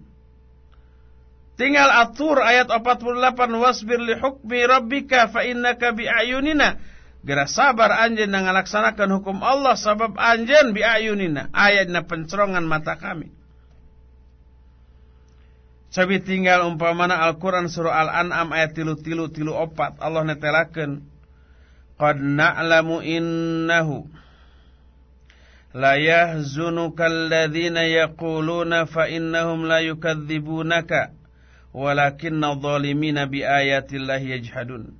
Tinggal atur ayat 48 wasbir li hukmi rabbika fa innaka bi ayunina. Gara sabar anjeun ngalaksanakeun hukum Allah sabab anjeun bi ayunina. Ayatna pencerongan mata kami. Sabi tinggal umpamana Al-Quran surah Al-An'am ayat tilu tilu tilu opat. Allah netelakan. Qad na'lamu innahu la yahzunuka alladhina yaquluna fa innahum la yukadzibunaka walakinna dhalimina biayatillahi yajhadun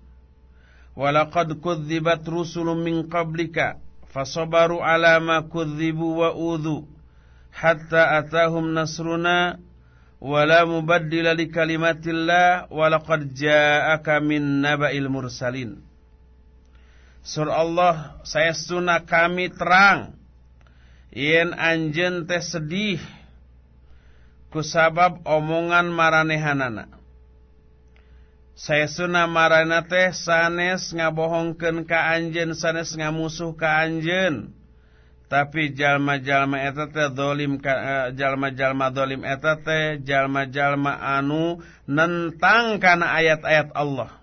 walaqad kudzibat rusulun min qablika fasabaru ala ma kudzibu wa udhu hatta atahum nasruna wala mubaddila li kalimatillah walaqad ja'aka min naba'il mursalin Sur Allah saya sunah kami terang yen anjen teh sedih kusabab omongan maranehanana. Saya suna marana teh sanes ngabohongkeun ka anjeun sanes ngamusuh ka anjeun. Tapi jalma-jalma eta teh dolim eh, jalma-jalma dolim eta teh jalma-jalma anu nentang kana ayat-ayat Allah.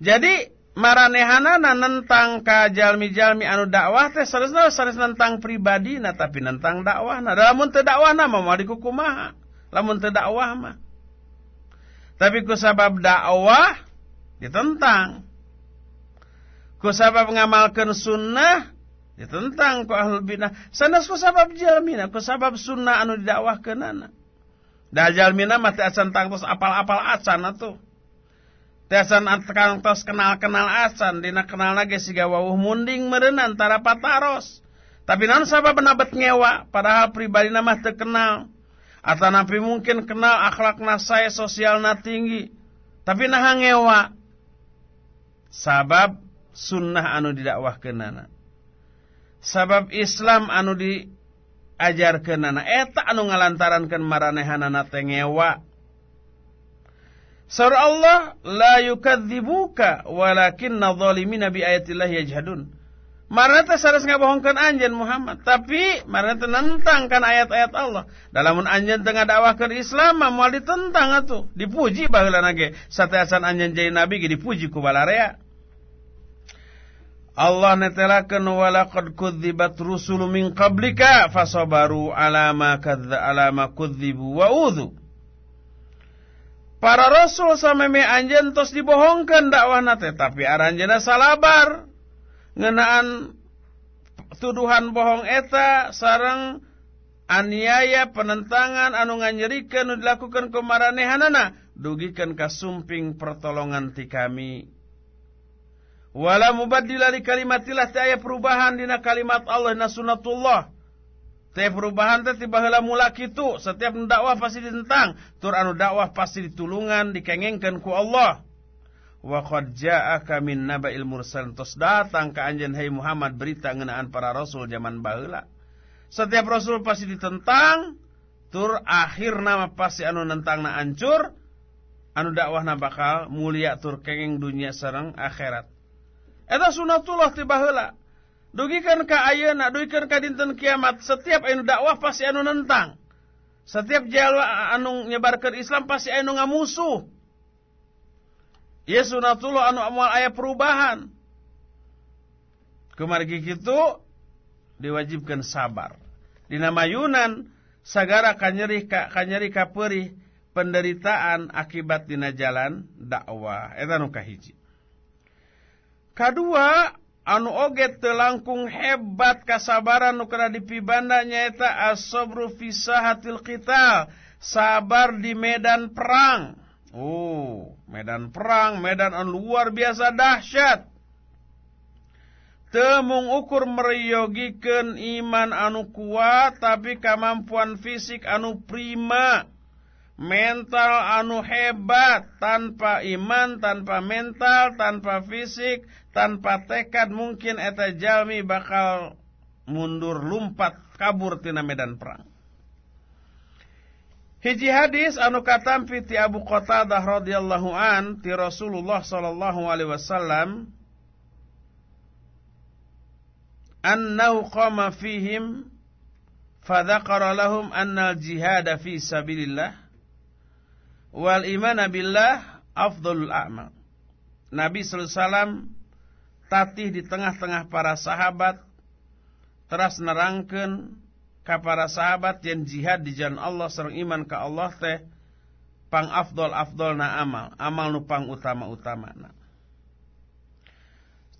Jadi maranehana nentang ka jalmi-jalmi anu dakwah teh saresna sanes nentang pribadi na tapi nentang dakwah na lamun teu dakwah na mah moal dikukumaha lamun teu dakwah mah. Tapi ku sabab dakwah ditentang. Ku sabab sunnah ditentang ku ahlul bidah sanes ku sabab jalmina ku sabab sunnah anu didakwahkeunana da jalmina mah teu acan tangtos apal-apal acan atuh Tiasan tos kenal-kenal asan dina kenal lagi siga wawuh munding meureun antara pataros. Tapi non sabab nabet ngewa padahal pribadi nama terkenal. Atau napi mungkin kenal akhlakna saya sosialna tinggi. Tapi nah ngewa. Sabab sunnah anu didakwahkeunana. Sabab Islam anu diajarkeunana eta anu ngalantarankeun maranehanana teh ngewa. Surah Allah la yukadzibuka walakinna dhalimina bi ayatillahi yajhadun. Marana teh sanes ngabohongkeun anjeun Muhammad, tapi marana teh nentang kan ayat-ayat Allah. Dalamun anjeun teu ngadawahkeun Islam mah moal ditentang atuh, dipuji baheula ge. Sateasan anjeun jadi nabi ge dipuji ku balarea. Allah netelakeun walaqad kudzibat rusulun min qablika fasabaru ala ma kadza ala ma kudzibu wa udzu. Para rasul sameme anjen tos dibohongkan dakwah nate tapi aranjena salabar ngenaan tuduhan bohong eta sarang aniaya penentangan anu nganyerikeun dilakukan ku maranehanana dugikeun ka sumping pertolongan ti kami wala mubaddila li kalimatillah teh aya perubahan dina kalimat Allah na sunnatullah Teh perubahan teh tiba heula mula kitu, setiap dakwah pasti ditentang, tur anu dakwah pasti ditulungan, dikengengkeun ku Allah. Wa qad ja'aka min naba'il mursal tos datang ka anjeun hai Muhammad berita ngeunaan para rasul zaman baheula. Setiap rasul pasti ditentang, tur akhir nama pasti anu nentangna ancur, anu dakwahna bakal mulia tur kengeng dunia sareng akhirat. Eta sunatullah tiba heula. Dugikan ka ayeuna, dugikan ka dinten kiamat, setiap anu dakwah pasti anu nentang. Setiap jalwa anu nyebarkan Islam pasti anu ngamusuh. Ya sunatullah anu amal ayah perubahan. Kemargi kitu diwajibkan sabar. Dina mayunan sagara kanyeri ka kanyeri ka perih penderitaan akibat dina jalan dakwah. Eta nu kahiji. Kadua anu oge telangkung hebat kasabaran nu kana dipibanda nyaeta as-sabru fi sahatil qital, sabar di medan perang. Oh, medan perang, medan anu luar biasa dahsyat. Temung ukur meriyogikeun iman anu kuat tapi kemampuan fisik anu prima. Mental anu hebat tanpa iman, tanpa mental, tanpa fisik, tanpa tekad mungkin eta jalmi bakal mundur lumpat kabur tina medan perang. Hiji hadis anu katampi ti Abu Qatadah radhiyallahu an ti Rasulullah sallallahu alaihi wasallam annahu qama fihim fadzakara lahum anna al-jihad fi sabilillah wal iman billah afdalul a'mal. Nabi sallallahu alaihi wasallam tatih di tengah-tengah para sahabat teras nerangkan ka para sahabat yang jihad di jalan Allah serang iman ke Allah teh pang afdol afdol na amal amal nu pang utama utama na.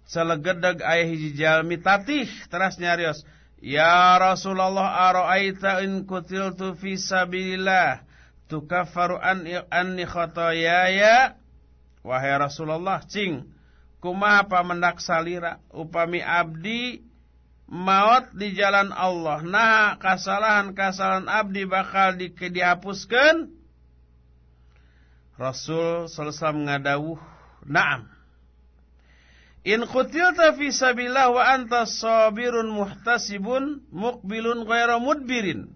Selegedeg ayah hiji jalmi tatih teras nyarios ya Rasulullah aro'aita in kutiltu fi sabilillah tukaffaru anni khotoyaya wahai Rasulullah cing kumaha pamendak salira? Upami abdi maut di jalan Allah. Nah kesalahan-kesalahan abdi bakal di, dihapuskan. Rasul sallallahu mengadawuh na'am. In qutilta fi sabillah wa anta sabirun muhtasibun muqbilun ghaira mudbirin.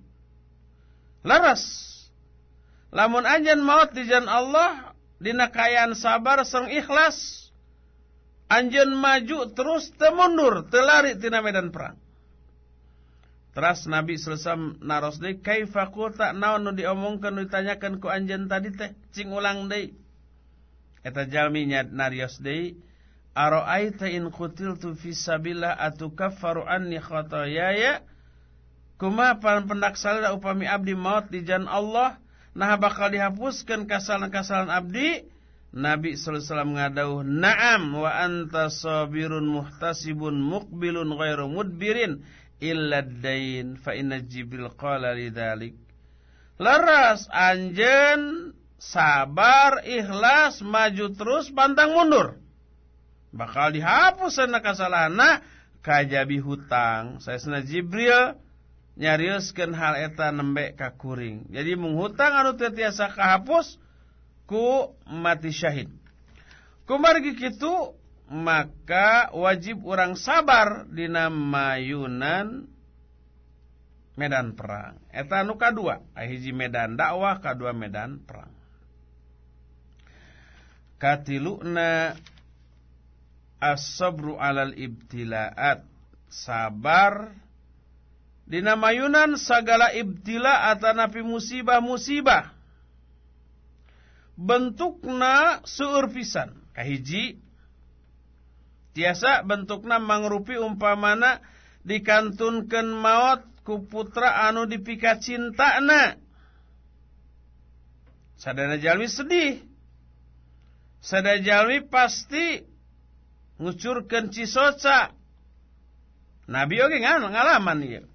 Laras. Lamun anjen maut di jalan Allah dina kayaan sabar sang ikhlas Anjen maju terus temundur, telari tina medan perang. Teras Nabi selesai naros deui kaifa tak naon nu diomongkeun nu ditanyakeun ku anjen tadi teh cing ulang deui. Eta jalmi narios deui Aro'aita in qutiltu fi sabilillah atukaffaru anni khotoyaya Kuma pan pendak salira upami abdi maut di jalan Allah Nah bakal dihapuskan kesalahan-kesalahan abdi Nabi sallallahu alaihi wasallam ngadauh, "Na'am wa anta sabirun muhtasibun muqbilun ghairu mudbirin illa dain fa inna Jibril qala lidzalik." Leras anjen sabar, ikhlas, maju terus, pantang mundur. Bakal dihapus sana kesalahanna kajabi hutang. Saya sana Jibril nyariuskeun hal eta nembe ka kuring. Jadi menghutang anu teu tiasa kahapus ku mati syahid. Kumargi kitu maka wajib orang sabar dina mayunan medan perang. Eta nu kadua, hiji medan dakwah, kadua medan perang. Katiluna as-sabru alal ibtilaat. Sabar dina mayunan sagala ibtila atanapi musibah-musibah bentukna seueur pisan. Kahiji tiasa bentukna mangrupi umpamana dikantunkeun maut ku putra anu dipika cintana sadana jalmi sedih. Sadana jalmi pasti ngucurkeun cisoca. Nabi oge ngalaman ieu.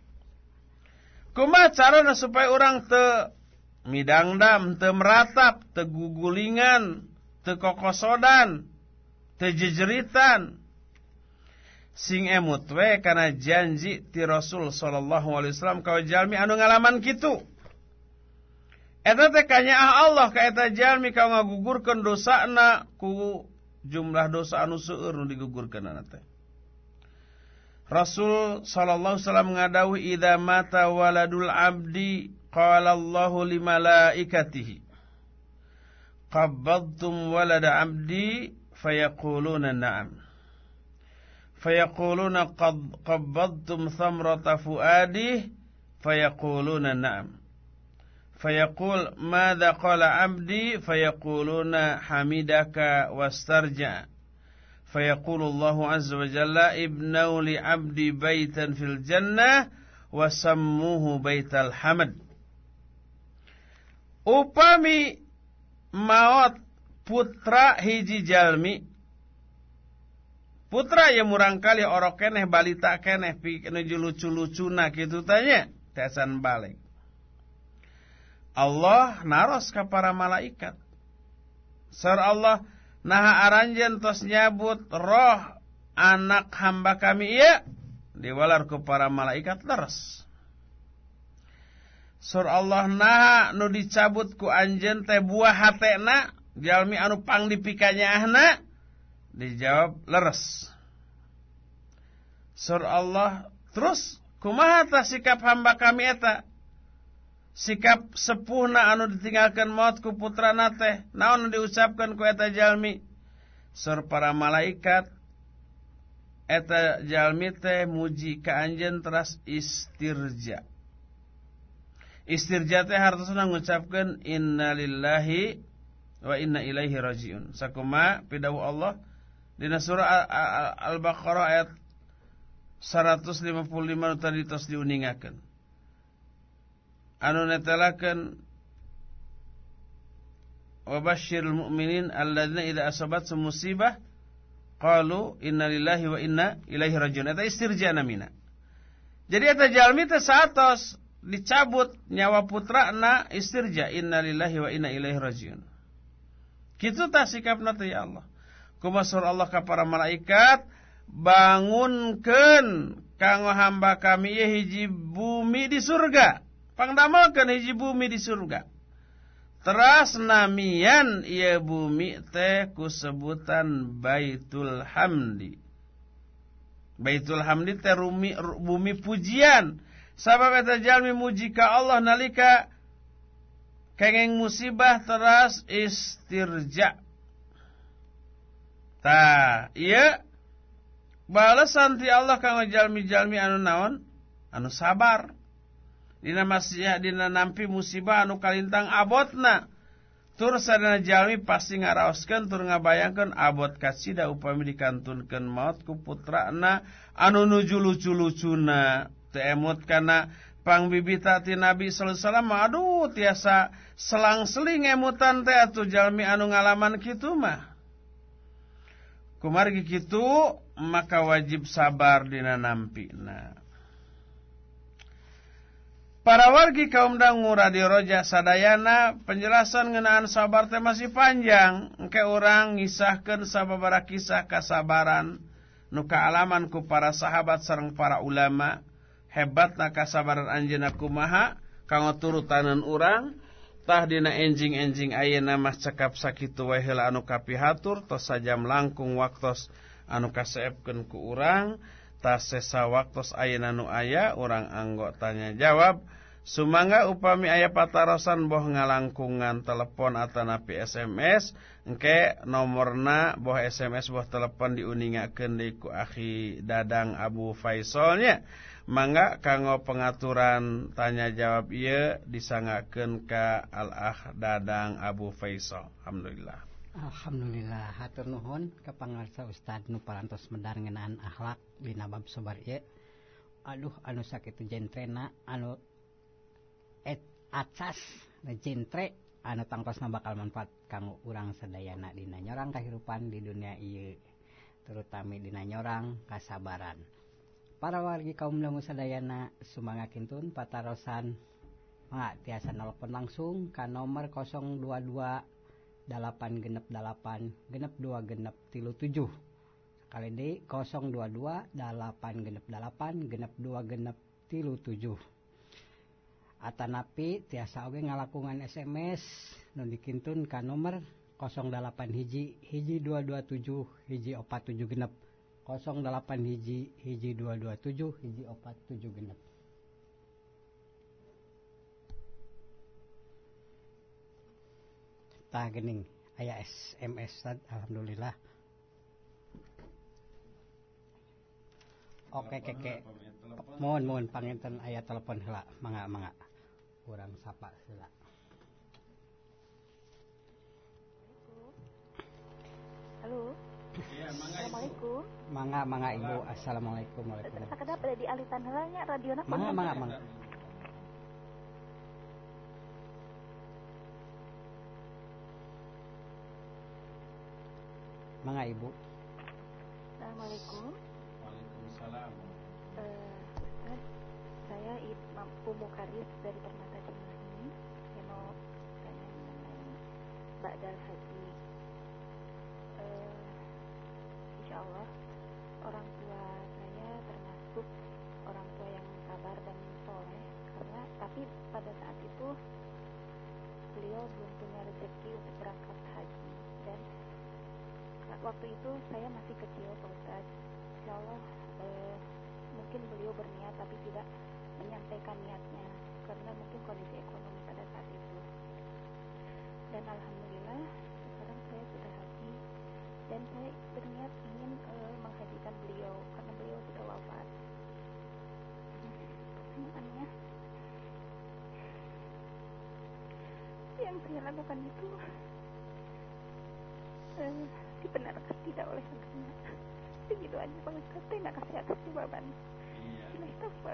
Kumaha carana supaya orang teu midangdam te meratap te gugulingan te kokosodan te jejeritan. Sing emut we kana janji ti Rasul sallallahu alaihi wasallam ka jalmi anu ngalaman kitu. Eta teh kanyaah Allah ka eta jalmi ka ngagugurkeun dosana ku jumlah dosa anu seueur nu digugurkeun teh. Rasul sallallahu alaihi wasallam ngadawi idza mata waladul abdi qala Allahu li malaikatihi qabbadtum walada abdi? Fayaquluna na'am. Fayaquluna qad qabbadtum thamrata fuadih? Fayaquluna na'am. Fayaqul madza qala 'abdi? Fayaquluna hamidaka wastarja. Fayaqulu Allah azza wa jalla ibnau li 'abdi baitan fil jannah wa sammuhu baital hamd upami maut putra hiji jalmi. Putra yang murang kali orok keneh balita keneh nuju lucu-lucuna kitu tanya tesan balik. Allah naros ke para malaikat. Sur Allah Naha aranjen tos nyabut roh anak hamba kami. Iya diwalar ke para malaikat leres Sur Allah naha nu dicabut ku anjen teh buah hatena jalmi anu pang dipikanya ahna dijawab leres. Sur Allah terus kumaha ta sikap hamba kami eta? Sikap sepuhna anu ditinggalkan maut ku putrana teh naon diucapkan ku eta jalmi? Sur para malaikat eta jalmi teh muji ka anjeun teras istirja istirja teh hartosna ngucapkeun innalillahi wa inna ilaihi rajiun. Sakuma pidawu Allah dina surah Al-Baqarah ayat 155 tadi tos diuningakeun. Anu netelakeun wa basyiril mu'minin alladzina idza asabat musibah qalu inna lillahi wa inna ilaihi rajiun. Eta istirjana mina. Jadi eta jalmi teh satos dicabut nyawa putra na istirja inna lillahi wa inna ilaihi rajiun. Kitu tak sikap ya Allah. Kumasur Allah ke para malaikat bangunkan kanggo hamba kami ya hiji bumi di surga. Pangdamalkan hiji bumi di surga. Teras namian ia bumi teh kusebutan Baitul Hamdi. Baitul Hamdi teh bumi pujian. Sabab eta jalmi muji ka Allah nalika kengeng musibah teras istirja. Ta, iya balasan ti Allah kang jalmi-jalmi anu naon? Anu sabar. Dina masih dina nampi musibah anu kalintang abotna. Tur sadana jalmi pasti ngaraoskeun tur ngabayangkeun abot kasida upami dikantunkeun maut ku putrana anu nuju lucu-lucuna emut kana pangbibita ti Nabi sallallahu alaihi wasallam aduh tiasa selang-seling emutan teh atuh jalmi anu ngalaman kitu mah. Kumargi kitu maka wajib sabar dina nampina Para wargi kaum dangu radio roja sadayana penjelasan ngenaan sabar teh masih panjang. Engke orang ngisahkeun sababaraha kisah kasabaran nu kaalaman ku para sahabat sareng para ulama hebat na kasabaran anjena kumaha kanggo turutanan urangtah dina enjing-enjing ayeuna mah cekap sakitu wae heula anu kapihatur tos sajam langkung waktos anu kaseepkeun ku urang tah sesa waktos ayeuna nu aya urang anggo tanya jawab Sumangga upami aya patarosan boh ngalangkungan telepon atau napi SMS, engke nomorna boh SMS boh telepon diuningakeun deui ku Akhi Dadang Abu Faisolnya. Mangga kanggo pengaturan tanya jawab ieu disangakeun ka Al-Ah Dadang Abu Faisal. Alhamdulillah. Alhamdulillah hatur nuhun ka pangarsa Ustad nu parantos medar ngeunaan akhlak dina bab sobar ieu. Aduh anu sakitu jentrena anu et acas jentre anu tangtosna bakal manfaat kanggo urang sadayana dina nyorang kahirupan di dunia ieu terutama dina nyorang kasabaran para wargi kaum dangu sadayana sumanga kintun patarosan. Mga tiasa nelpon langsung ka nomor 022 delapan genep delapan genep dua genep tilu tujuh. Sekali di 022 delapan genep delapan genep dua genep tilu tujuh. Atanapi tiasa oge ngalakungan SMS non dikintun ka nomor 08 hiji hiji 227 hiji 47 genep 08 hiji hiji 227 hiji opat genep. Tah gening aya SMS alhamdulillah. Oke okay, keke mohon mohon panginten ayah telepon heula mangga mangga. Kurang sapa heula. Halo? Assalamualaikum. Mangga, mangga Ibu. Assalamualaikum. Waalaikumsalam. Sakedap ada di alitan heulanya radiona. Mangga, mangga, mangga. Mangga Ibu. Assalamualaikum. Waalaikumsalam. Uh, Ustaz, saya Imam Umu Karis dari Permata Cimahi. Saya mau tanya mengenai Ba'dal Haji. Allah. Orang tua saya termasuk orang tua yang sabar dan soleh. Karena tapi pada saat itu beliau belum punya rezeki untuk berangkat haji. Dan waktu itu saya masih kecil Pak Ustaz Insya Allah eh, mungkin beliau berniat tapi tidak menyampaikan niatnya. Karena mungkin kondisi ekonomi pada saat itu. Dan Alhamdulillah sekarang saya sudah haji. Dan saya berniat ingin eh, menghajikan beliau karena beliau sudah wafat pertanyaannya yang saya lakukan itu eh, dibenarkan tidak oleh agama. Begitu aja Pak Ustaz terima kasih atas jawaban. Bila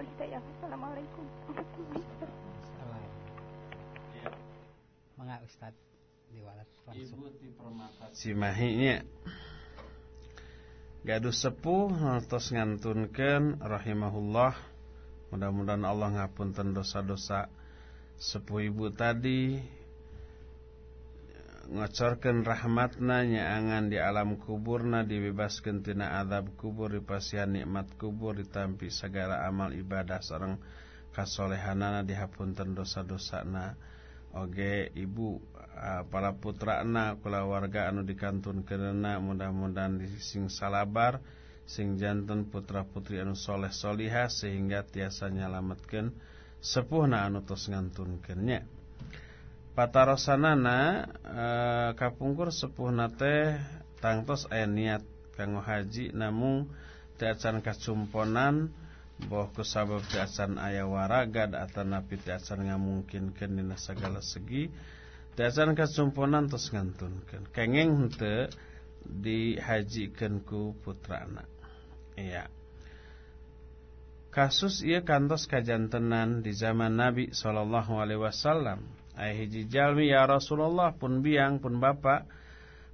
hidayah Assalamualaikum. Warahmatullahi wabarakatuh Mangga Ustaz langsung. Ibu di permata Cimahinya Gaduh sepuh terus ngantunkan rahimahullah. Mudah-mudahan Allah ngapunten dosa-dosa sepuh ibu tadi ngocorkan rahmatna nyaangan di alam kuburna dibebaskan tina azab kubur dipasihan nikmat kubur ditampi segala amal ibadah seorang kasolehanana dihapunten dosa-dosana. Oge ibu para putrana warga anu dikantun kenena mudah-mudahan sing salabar sing jantan putra putri anu soleh solihah sehingga tiasa nyalametkeun sepuhna anu tos ngantunkeunnya patarosanana e, kapungkur sepuh nate tangtos aya niat kanggo haji namun teu acan kacumponan boh kusabab teu acan aya waragad atanapi teu acan ngamungkinkeun dina sagala segi teu acan kacumponan tos ngantunkeun. Kengeng henteu dihajikeun ku putrana. Iya. Kasus ieu kantos kajantenan di zaman Nabi sallallahu alaihi Ay hiji jalmi ya Rasulullah pun biang pun bapak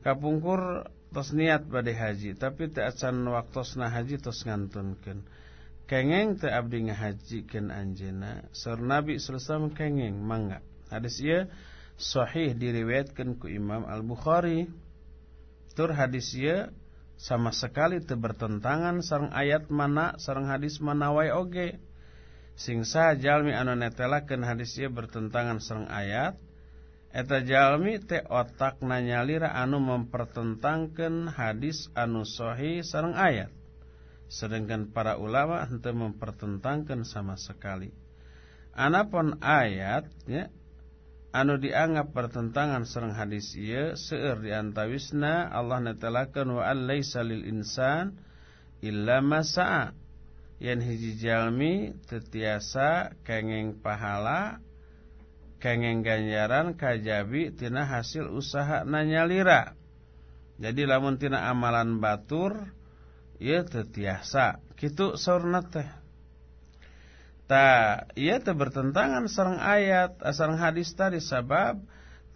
kapungkur tos niat pada haji tapi teu acan waktosna haji tos ngantunkeun. Kengeng teu abdi ngahajikeun anjeunna. Saur Nabi sallallahu kengeng mangga. Hadis ieu sahih diriwayatkeun ku Imam Al-Bukhari. Tur hadis ieu sama sekali teu bertentangan ayat mana sareng hadis mana wae oge sing sah jalmi anu netelakeun hadis ieu bertentangan sareng ayat eta jalmi teh otak nanyalira anu mempertentangkan hadis anu sahih sareng ayat. Sedangkan para ulama henteu mempertentangkan sama sekali. Anapun ayat ya anu dianggap pertentangan sareng hadis ieu seueur diantawisna Allah netelakeun wa allaisa lil insan illa ma yen hiji jalmi tetiasa kengeng pahala kengeng ganjaran kajabi tina hasil usaha nanyalira. Jadi lamun tina amalan batur ieu tetiasa. Kitu saurna teh. Ta ieu teh bertentangan sareng ayat sareng hadis tadi sabab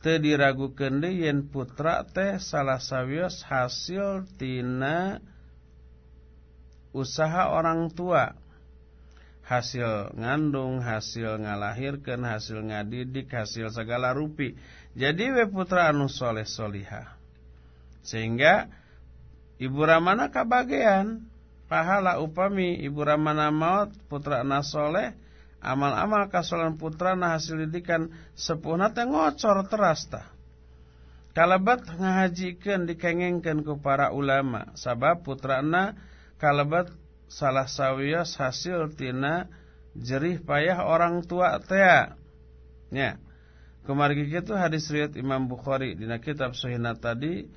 teu diragukeun deui yen putra teh salah sawios hasil tina usaha orang tua hasil ngandung, hasil ngalahirkan, hasil ngadidik, hasil segala rupi. Jadi we putra anu soleh solihah. Sehingga ibu ramana kabagian pahala upami ibu ramana maut putra anak soleh amal-amal kasolan putra na hasil didikan sepuhna teh ngocor terasta. Kalabat ngahajikan dikengengkan ke para ulama sabab putra anak kalabat salah sawios hasil tina jerih payah orang tua tea. Ya. Kemarin itu hadis riwayat Imam Bukhari dina kitab Sahihna tadi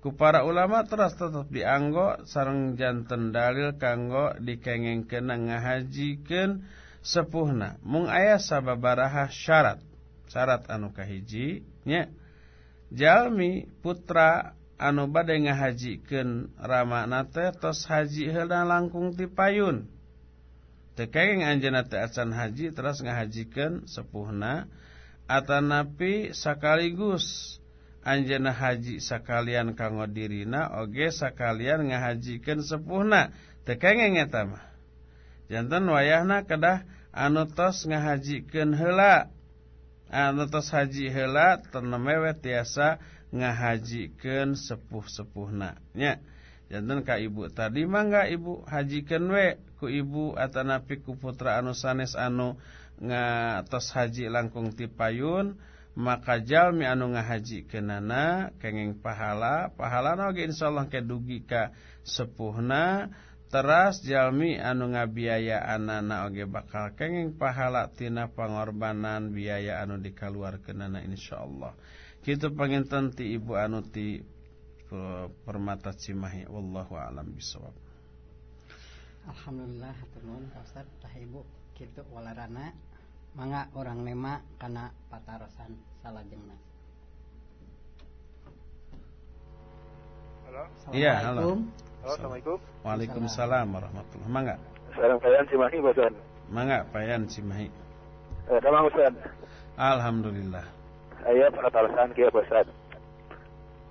ku para ulama terus tetap dianggo sareng janten dalil kanggo dikengengkeun ngahajikeun sepuhna. Mung aya sababaraha syarat. Syarat anu kahiji nya. Jalmi putra anu bade ngahajikeun ramana teh tos haji heula langkung ti payun. Tipayun anjeunna teh acan haji terus ngahajikeun sepuhna Atanapi sakaligus. Anjeunna haji sakalian kanggo dirina oge sakalian ngahajikeun sepuhna. Tekaeng eta mah. Janten wayahna kedah anu tos ngahajikeun heula. Anu tos haji hela tenemewe tiasa ngahajikan sepuh-sepuhna. Nya Janten Ka ibu. Tadi mangga ibu hajikan we ku ibu atanapi ku putra anu sanes anu ngatos haji langkung ti payun maka jalmi anu ngahajikeunana kenging pahala. Pahala oge insyaallah kedugi ka sepuhna. Teras jalmi anu ngabiayaan anak oge bakal kenging pahala tina pangorbanan biaya anu dikaluarkeunana insyaallah. Kita pengen tanti ibu anu ti permata cimahi wallahu alam bisawab Alhamdulillah turun Ustaz tah ibu kitu walarana mangga orang nema kana patarosan salajengna Halo. Iya, halo. Halo, Assalamualaikum. Waalaikumsalam warahmatullahi Mangga. Salam kalian Cimahi, Bosan. Mangga payan cimahi. Eh, Ustaz. Alhamdulillah. Aya pertalasan kieu Bosan.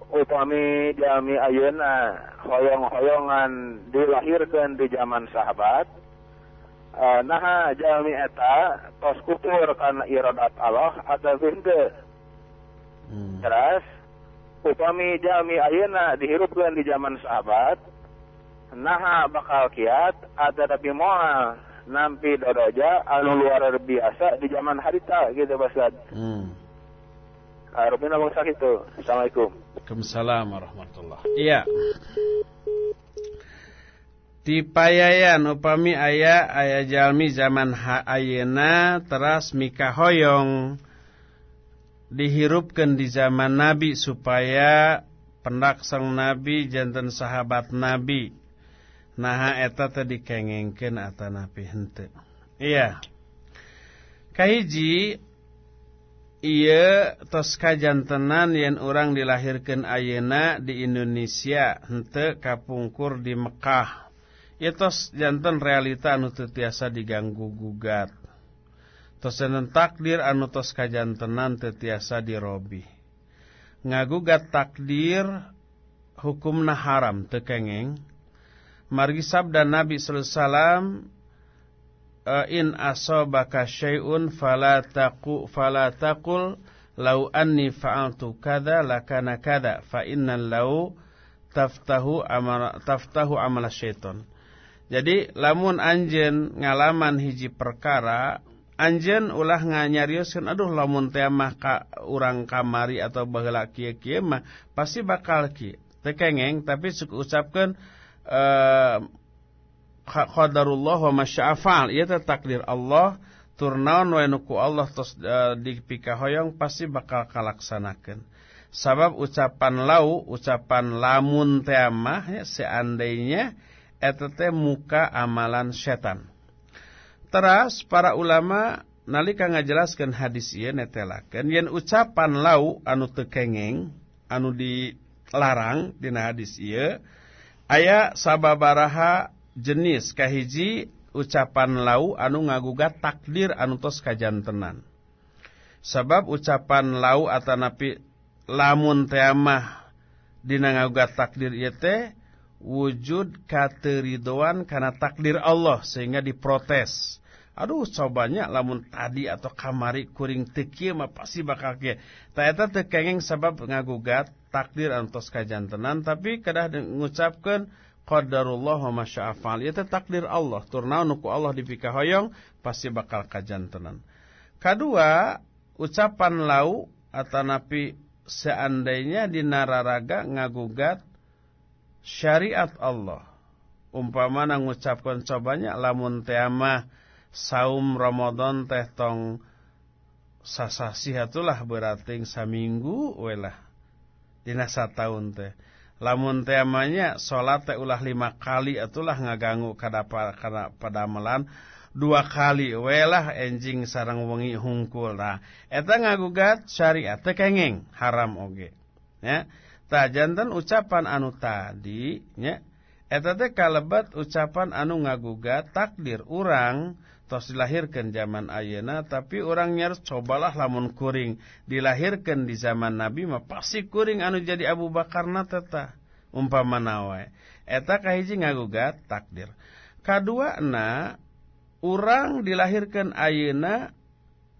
Upami jami ayeuna hoyong-hoyongan dilahirkeun di zaman sahabat. Uh, nah jami eta tos kufur kana iradat Allah atau henteu. Hmm. Terus upami jami ayeuna dihirupkeun di zaman sahabat. Nah bakal kiat ada tapi moal nampi dodoja anu luar biasa di zaman harita gitu Ustaz. Hmm. Uh, Rupina bangsa gitu. Assalamualaikum. Waalaikumsalam warahmatullahi Iya. Di payayan upami aya aya jalmi zaman ha ayeuna teras mikahoyong dihirupkeun di zaman Nabi supaya pendak sang Nabi janten sahabat Nabi. Nah eta teh dikengengkeun atanapi henteu. Iya. Kahiji Iya tos kajantenan yang orang dilahirkan ayena di Indonesia hente kapungkur di Mekah. Iya tos jantan realita anu tetiasa diganggu gugat. Tos jantan takdir anu tos kajantenan tetiasa dirobi. Ngagugat takdir hukumna haram tekengeng. Margi sabda Nabi sallallahu in asobaka syai'un fala taqu fala taqul law anni fa'altu kadza lakana kadza fa innal law taftahu amal taftahu amal syaiton. Jadi lamun anjen ngalaman hiji perkara anjen ulah nganyarioskeun aduh lamun teh mah ka urang kamari atau baheula kieu-kieu mah pasti bakal kieu. Teu kengeng tapi suku ucapkeun uh, qadarullah wa masya'afal ieu teh takdir Allah turnaon we nuku Allah tos uh, dipikahoyong pasti bakal kalaksanakeun. Sabab ucapan lau ucapan lamun teh mah ya, seandainya eta teh muka amalan setan. Teras para ulama nalika ngajelaskeun hadis ieu netelakeun yen ucapan lau anu teu kengeng anu dilarang dina hadis ieu aya sababaraha jenis kahiji ucapan lau anu ngagugat takdir anu tos kajantenan. Sebab ucapan lau atanapi lamun teamah dina ngagugat takdir ieu wujud kateridoan karena takdir Allah sehingga diprotes. Aduh cobanya lamun tadi atau kamari kuring teki mah pasti bakal kieu. Ta eta teu kengeng sabab ngagugat takdir anu tos kajantenan tapi kedah ngucapkeun qadarullah wa masya'afal itu takdir Allah. Turnaun nuku Allah dipikahoyong pasti bakal kajantenan kedua ucapan lau atanapi seandainya di nararaga ngagugat syariat Allah. Umpamana ngucapkan cobanya lamun teamah saum Ramadan teh tong sasasihatulah berarti saminggu welah dina sataun teh lamun temanya salat teh ulah lima kali atulah ngaganggu kada kada padamelan. Dua kali welah enjing sarang wengi hungkul. Nah eta ngagugat syariat teh kengeng haram oge. Ya Ta jantan ucapan anu tadi nya eta teh kalebet ucapan anu ngagugat takdir urang tos dilahirkan zaman ayeuna tapi orang nyar cobalah lamun kuring. Dilahirkan di zaman Nabi mah pasti kuring anu jadi Abu Bakar na teta. Umpama nawe. Eta kahiji ngagugat takdir. Kadua na orang dilahirkan ayeuna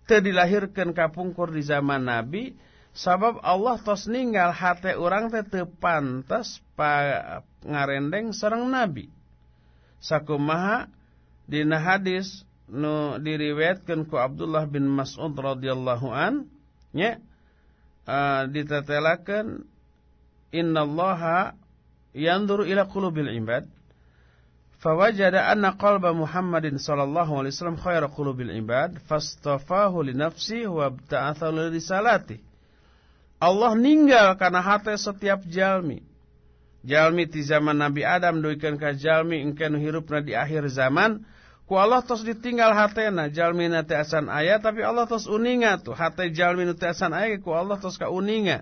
teu dilahirkan kapungkur di zaman Nabi Sabab Allah tos ninggal hati orang teh teu pantas pa ngarendeng sareng Nabi. Sakumaha dina hadis nu diriwayatkeun ku Abdullah bin Mas'ud radhiyallahu an nya uh, ditetelakeun innallaha yanzuru ila qulubil ibad fawajada anna qalba Muhammadin sallallahu alaihi wasallam khairu qulubil ibad fastafahu li nafsi wa bta'atha li risalatihi Allah ninggal karena hati setiap jalmi. Jalmi di zaman Nabi Adam doikan ka jalmi engken hirupna di akhir zaman. Ku Allah tos ditinggal hatena jalmi na asan ayat tapi Allah tos uninga tuh hati jalmi na asan ayat ku Allah tos ka uninga.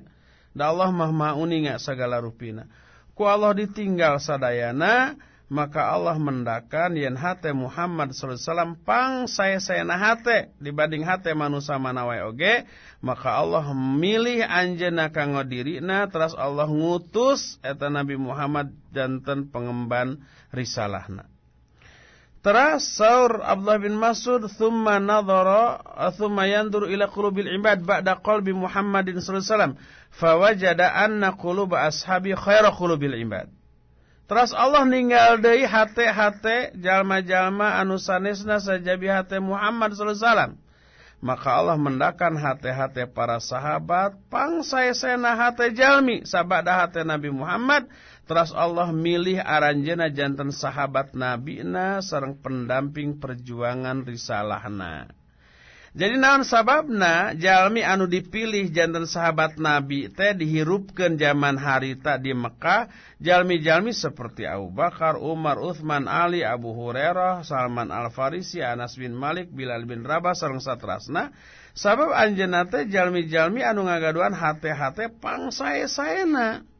Da Allah mah mah uninga segala rupina. Ku Allah ditinggal sadayana maka Allah mendakan yen hate Muhammad sallallahu alaihi wasallam pang saya-sayana hate dibanding hate manusia manawai oge maka Allah milih anjeunna kanggo dirina terus Allah ngutus eta Nabi Muhammad janten pengemban risalahna Teras saur Abdullah bin Mas'ud thumma nadhara thumma yanzuru ila qulubil ibad ba'da qalbi Muhammadin sallallahu alaihi wasallam fawajada anna quluba ashabi khairu qulubil ibad Terus Allah ninggal deui hate-hate jalma-jalma anu sanesna sajabi hate Muhammad sallallahu alaihi wasallam. Maka Allah mendakan hate-hate para sahabat pang saesena hate jalmi sabada hate Nabi Muhammad terus Allah milih aranjena jantan sahabat Nabi na sareng pendamping perjuangan risalahna. Jadi naon sababna jalmi anu dipilih jantan sahabat Nabi teh dihirupkan zaman harita di Mekah jalmi-jalmi seperti Abu Bakar, Umar, Uthman, Ali, Abu Hurairah, Salman Al-Farisi, Anas bin Malik, Bilal bin Rabah sareng satrasna sabab anjeunna teh jalmi-jalmi anu ngagaduan hate-hate pang sae-saena.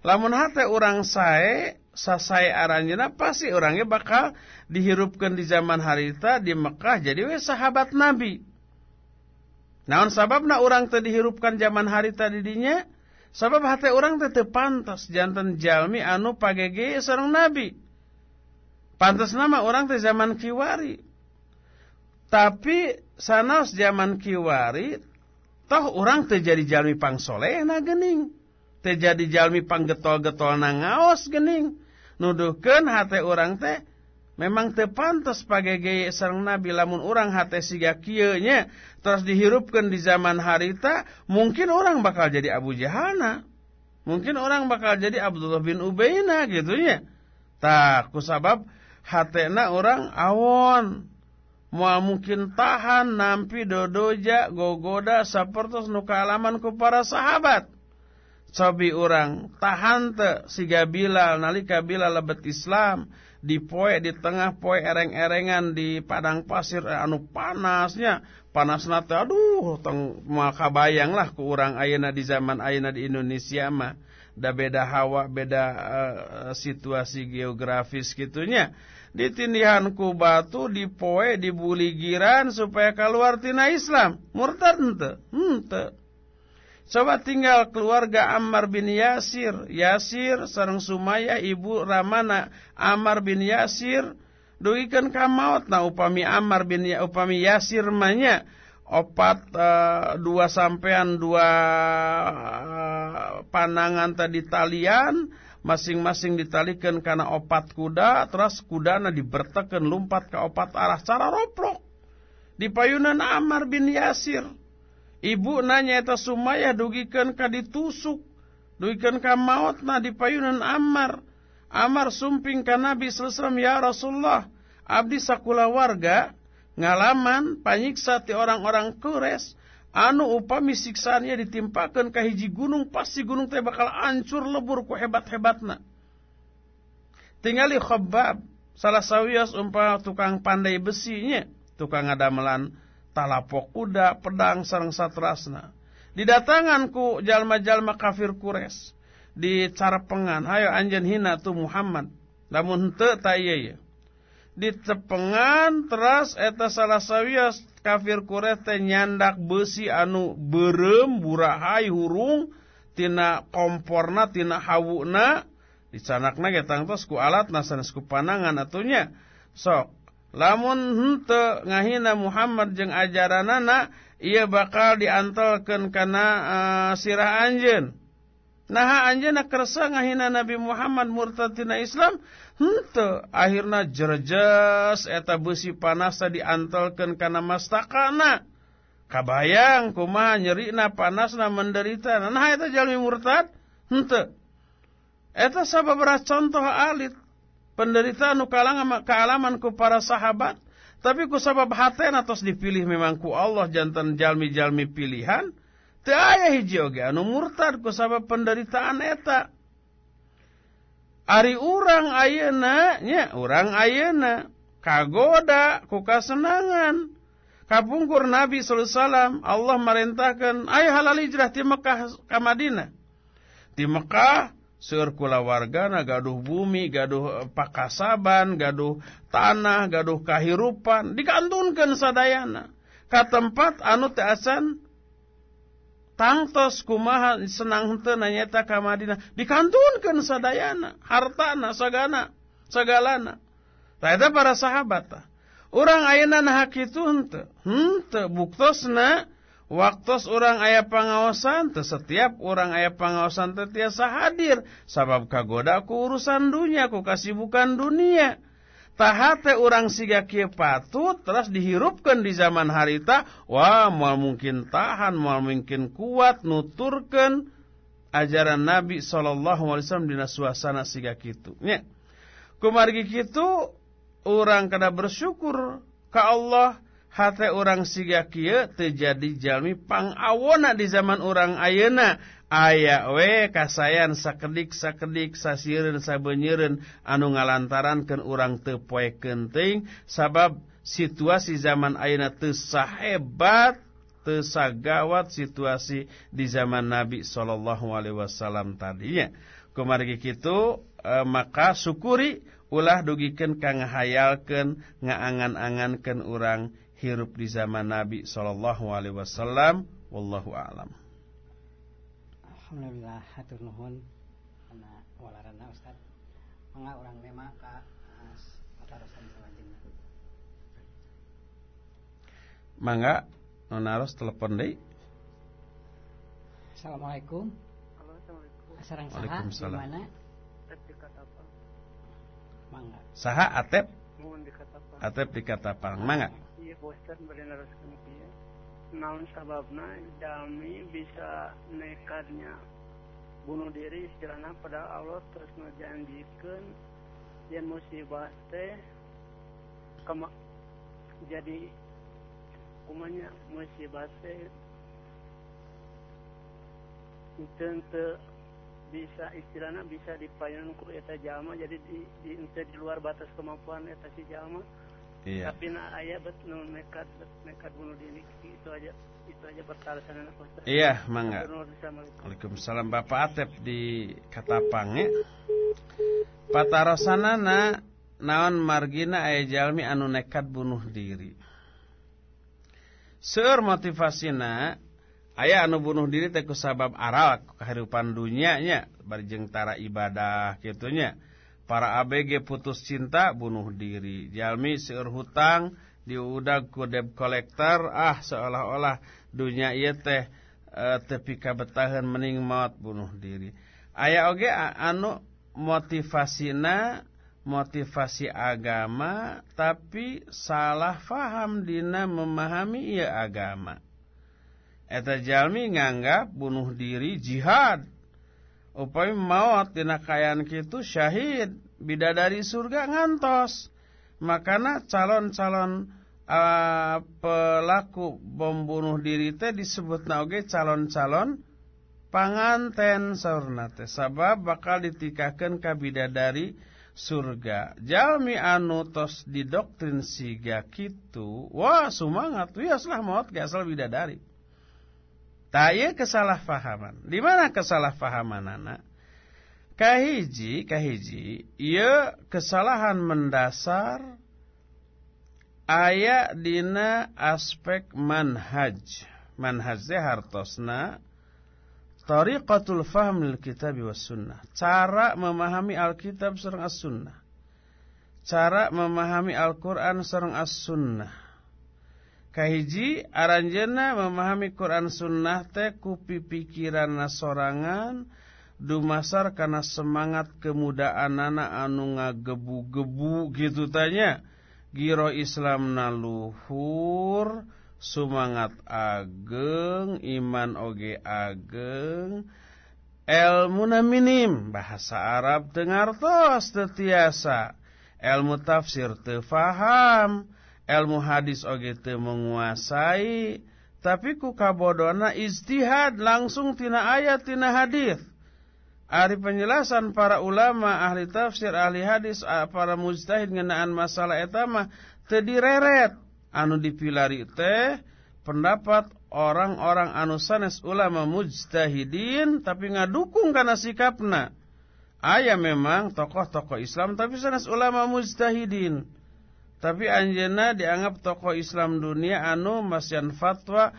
Lamun hate urang sae sasai aranjena pasti orangnya bakal dihirupkan di zaman harita di Mekah jadi we sahabat Nabi. Naon sababna orang teh dihirupkan zaman harita didinya? Sabab hati orang teu pantas jantan jalmi anu pagege sareng Nabi. Pantas nama orang teh zaman kiwari. Tapi sanos zaman kiwari toh orang teh jadi jalmi pangsolehna gening. Jadi jalmi panggetol-getol nangaos gening. Nuduhkeun hati orang teh memang tepantas pakai gaya sarang Nabi lamun orang hati siga kieu nya terus dihirupkan di zaman harita mungkin orang bakal jadi Abu Jahana mungkin orang bakal jadi Abdullah bin Ubayna gitu nya tak kusabab hatena orang awon Mua mungkin tahan nampi dodoja gogoda sapertos nu kaalaman ku para sahabat. Cobi orang tahan te siga Bilal nalika Bilal lebet Islam di poe di tengah poe ereng-erengan di padang pasir eh, anu panasnya. Panas nate aduh teng maka bayang lah ku urang ayeuna di zaman ayeuna di Indonesia mah. Da beda hawa beda uh, situasi geografis gitunya ditindihan ku batu di poe di buligiran supaya keluar tina Islam. Murtad henteu henteu Coba tinggal keluarga Ammar bin Yasir. Yasir sareng Sumaya ibu Ramana. Ammar bin Yasir dugikan ka maut. Na upami Ammar bin upami Yasir manya opat uh, dua sampean dua uh, panangan tadi talian masing-masing ditalikan karena opat kuda terus kudana diberteken lumpat ke opat arah cara roplok di payunan Ammar bin Yasir Ibu nanya eta Sumayah dugikan ka ditusuk, dugikan ka maut na di payunan Ammar. Ammar sumping ka Nabi ya Rasulullah, abdi sakula warga ngalaman panyiksa ti orang-orang kures anu upami siksaannya ditimpakan ka hiji gunung pasti gunung teh bakal hancur lebur ku hebat-hebatna. Tingali Khabbab salah sawias umpama tukang pandai besinya, tukang adamelan talapok kuda, pedang sareng satrasna. Didatangan ku jalma-jalma kafir kures. di carpengan hayo anjen hina tu Muhammad namun henteu ta ieu di tepengan teras eta salah sawias kafir Quraisy teh nyandak besi anu berem burahay hurung tina komporna tina hawuna dicanakna ge tangtos ku alat nasan ku panangan atunya sok lamun henteu ngahina Muhammad jeung ajaranana ia bakal diantelkeun kana uh, sirah anjeun. Nah anjeuna kersa ngahina Nabi Muhammad murtad tina Islam henteu akhirna jerjes eta besi panasa diantelkeun kana mastakana kabayang kumaha nyerina panasna menderita nah eta jalmi murtad henteu. Eta sababaraha contoh alit penderitaan kalangan kaalaman ku para sahabat tapi ku sabab hatena tos dipilih memang ku Allah jantan jalmi-jalmi pilihan Teu aya hiji oge anu murtad ku sabab penderitaan eta. Ari urang ayeuna nya urang ayeuna kagoda ku kasenangan. Kapungkur Nabi sallallahu alaihi wasallam Allah merintahkan ayo halal hijrah di Mekah ka Madinah. Di Mekah seueur kulawargana gaduh bumi, gaduh pakasaban, gaduh tanah, gaduh kahirupan dikantunkeun sadayana. Ka tempat anu teu asan tangtos kumaha senang henteu nanyata ka Madinah. Sadayana hartana sagana sagalana. Tah para sahabat tah. Urang ayeuna nah kitu henteu? Henteu buktosna waktos orang aya pangaosan teu setiap orang aya pangaosan teu tiasa hadir. Sabab kagoda ku urusan dunia ku kasibukan dunia. Tahate orang siga kieu patut terus dihirupkan di zaman harita wah moal mungkin tahan moal mungkin kuat nuturkan ajaran Nabi sallallahu alaihi wasallam suasana siga kitu. Nya. Kumargi kitu orang kada bersyukur ka Allah hate orang siga kia terjadi jalmi pangawona di zaman orang ayeuna. Aya we kasayan sakedik sakedik sasireun sabenyeureun anu ngalantarankeun urang teu poe kenting sabab situasi zaman ayeuna teu sahebat teu sagawat situasi di zaman Nabi sallallahu alaihi wasallam tadinya. Kumargi kitu e, maka syukuri ulah dugikeun kang ngahayalkeun ngaangan-angankeun urang hirup di zaman Nabi sallallahu alaihi wasallam wallahu a'lam. Alhamdulillah hatur nuhun. Karena walarana Ustaz. Mangga urang mema ka patarosan salajengna. Mangga nonaros telepon deui. Assalamualaikum. Halo Assalamualaikum. Asarang saha di mana? Atep di Katapang mangga. Saha Atep? Atep di Katapang mangga Ustaz beri naraskan kieu Naon sababna jalmi bisa nekadnya bunuh diri istilahna pada Allah terus ngejanjikeun yen musibah teh kema jadi kumanya musibah teh teu bisa istilahnya bisa dipayun eta jalma jadi di, di, di luar batas kemampuan eta si jalma iya tapi na aya bet nu nekat bet nekat bunuh diri itu aja itu aja pertalasan anak Ustaz. iya mangga Assalamualaikum. Waalaikumsalam Bapak Atep di Katapang ya. Patarosanana naon margina aya jalmi anu nekat bunuh diri. Seur motivasina aya anu bunuh diri teh ku sabab aral kehidupan dunia nya bari jeung tara ibadah kitu nya. Para ABG putus cinta bunuh diri. Jalmi seur hutang diudag ku debt collector ah seolah-olah dunia ieu teh e, tepi kabetahan mending maut bunuh diri. Aya oge anu motivasina motivasi agama tapi salah faham dina memahami ieu agama. Eta jalmi nganggap bunuh diri jihad. Upami maut dina kayaan kitu syahid bidadari surga ngantos. Makana calon-calon uh, pelaku bom bunuh diri teh disebutna oge calon-calon panganten saurna teh sabab bakal ditikakeun ka bidadari surga. Jalmi anu tos didoktrin siga kitu, wah sumangat wiaslah maut ge asal bidadari. Tah ieu kesalahpahaman. Di mana kesalahpahamanana? kahiji kahiji ia kesalahan mendasar aya dina aspek manhaj manhaj hartosna tariqatul fahm lil kitab was sunnah cara memahami alkitab sareng as-sunnah cara memahami Al-Qur'an sareng as-sunnah kahiji aranjeuna memahami Quran sunnah teh ku pikiran sorangan dumasar karena semangat kemudaan anak anu ngagebu-gebu gitu tanya. Giro Islam naluhur semangat ageng iman oge ageng ilmu na minim. Bahasa Arab dengartos tetiasa ilmu tafsir tefaham ilmu hadis oge teu menguasai tapi ku kabodona ijtihad langsung tina ayat tina hadis Ari penjelasan para ulama, ahli tafsir, ahli hadis, para mujtahid ngenaan masalah etama teu direret. Anu dipilari teh pendapat orang-orang anu sanes ulama mujtahidin tapi ngadukung kana sikapna. Aya memang tokoh-tokoh Islam tapi sanes ulama mujtahidin. Tapi anjena dianggap tokoh Islam dunia anu masyan fatwa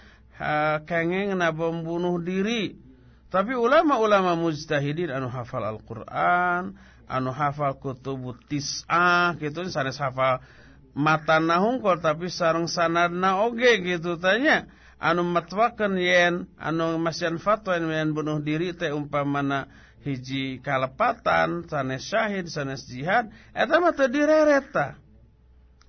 kengeng na bom bunuh diri. Tapi ulama-ulama mujtahidin anu hafal Al-Qur'an, anu hafal kutubut tis'ah gitu sanes hafal matana hungkul tapi sareng sanadna oge gitu tanya. Anu matwakeun yen anu masyan fatwa yen bunuh diri teh umpamana hiji kalepatan sanes syahid sanes jihad eta mah teu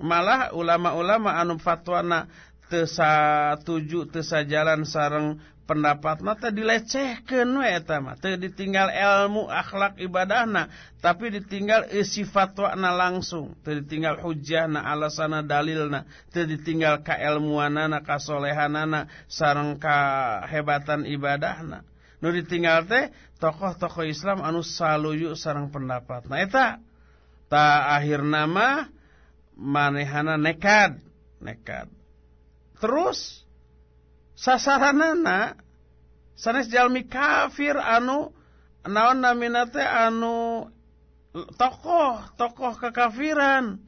malah ulama-ulama anu fatwana teu satuju teu sajalan sareng pendapat mata dilecehkan we eta mah. Teu ditinggal ilmu akhlak ibadahna tapi ditinggal isi fatwana langsung. Teu ditinggal hujjahna alasana dalilna. Teu ditinggal kailmuanana kasolehanana sareng kahebatan ibadahna. Nu ditinggal teh tokoh-tokoh Islam anu saluyu sareng pendapatna. Eta ta akhirna mah manehana nekad nekad terus sasaranana sanes jalmi kafir anu naon namina teh anu tokoh tokoh kekafiran.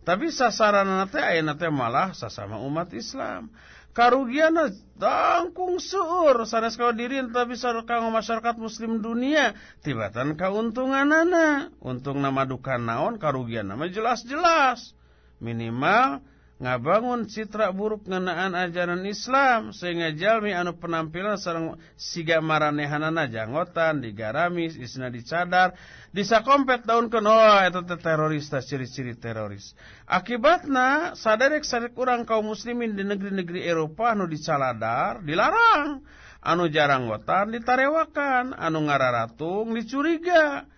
Tapi sasaranana teh ayeuna teh malah sasama umat Islam. Karugiana tangkung seueur. Sanes kau diri tapi kanggo masyarakat muslim dunia tibatan kauntunganana untung nama duka naon karugian nama jelas-jelas minimal ngabangun citra buruk ngenaan ajaran Islam sehingga jalmi anu penampilan sareng siga maranehanana janggotan digarami isna dicadar disakompet daun ke oh eta teh teroris ciri-ciri teroris. Akibatna saderek saderek urang kaum muslimin di negeri-negeri Eropa anu dicaladar dilarang. Anu jarang gotan ditarewakan anu ngararatung dicuriga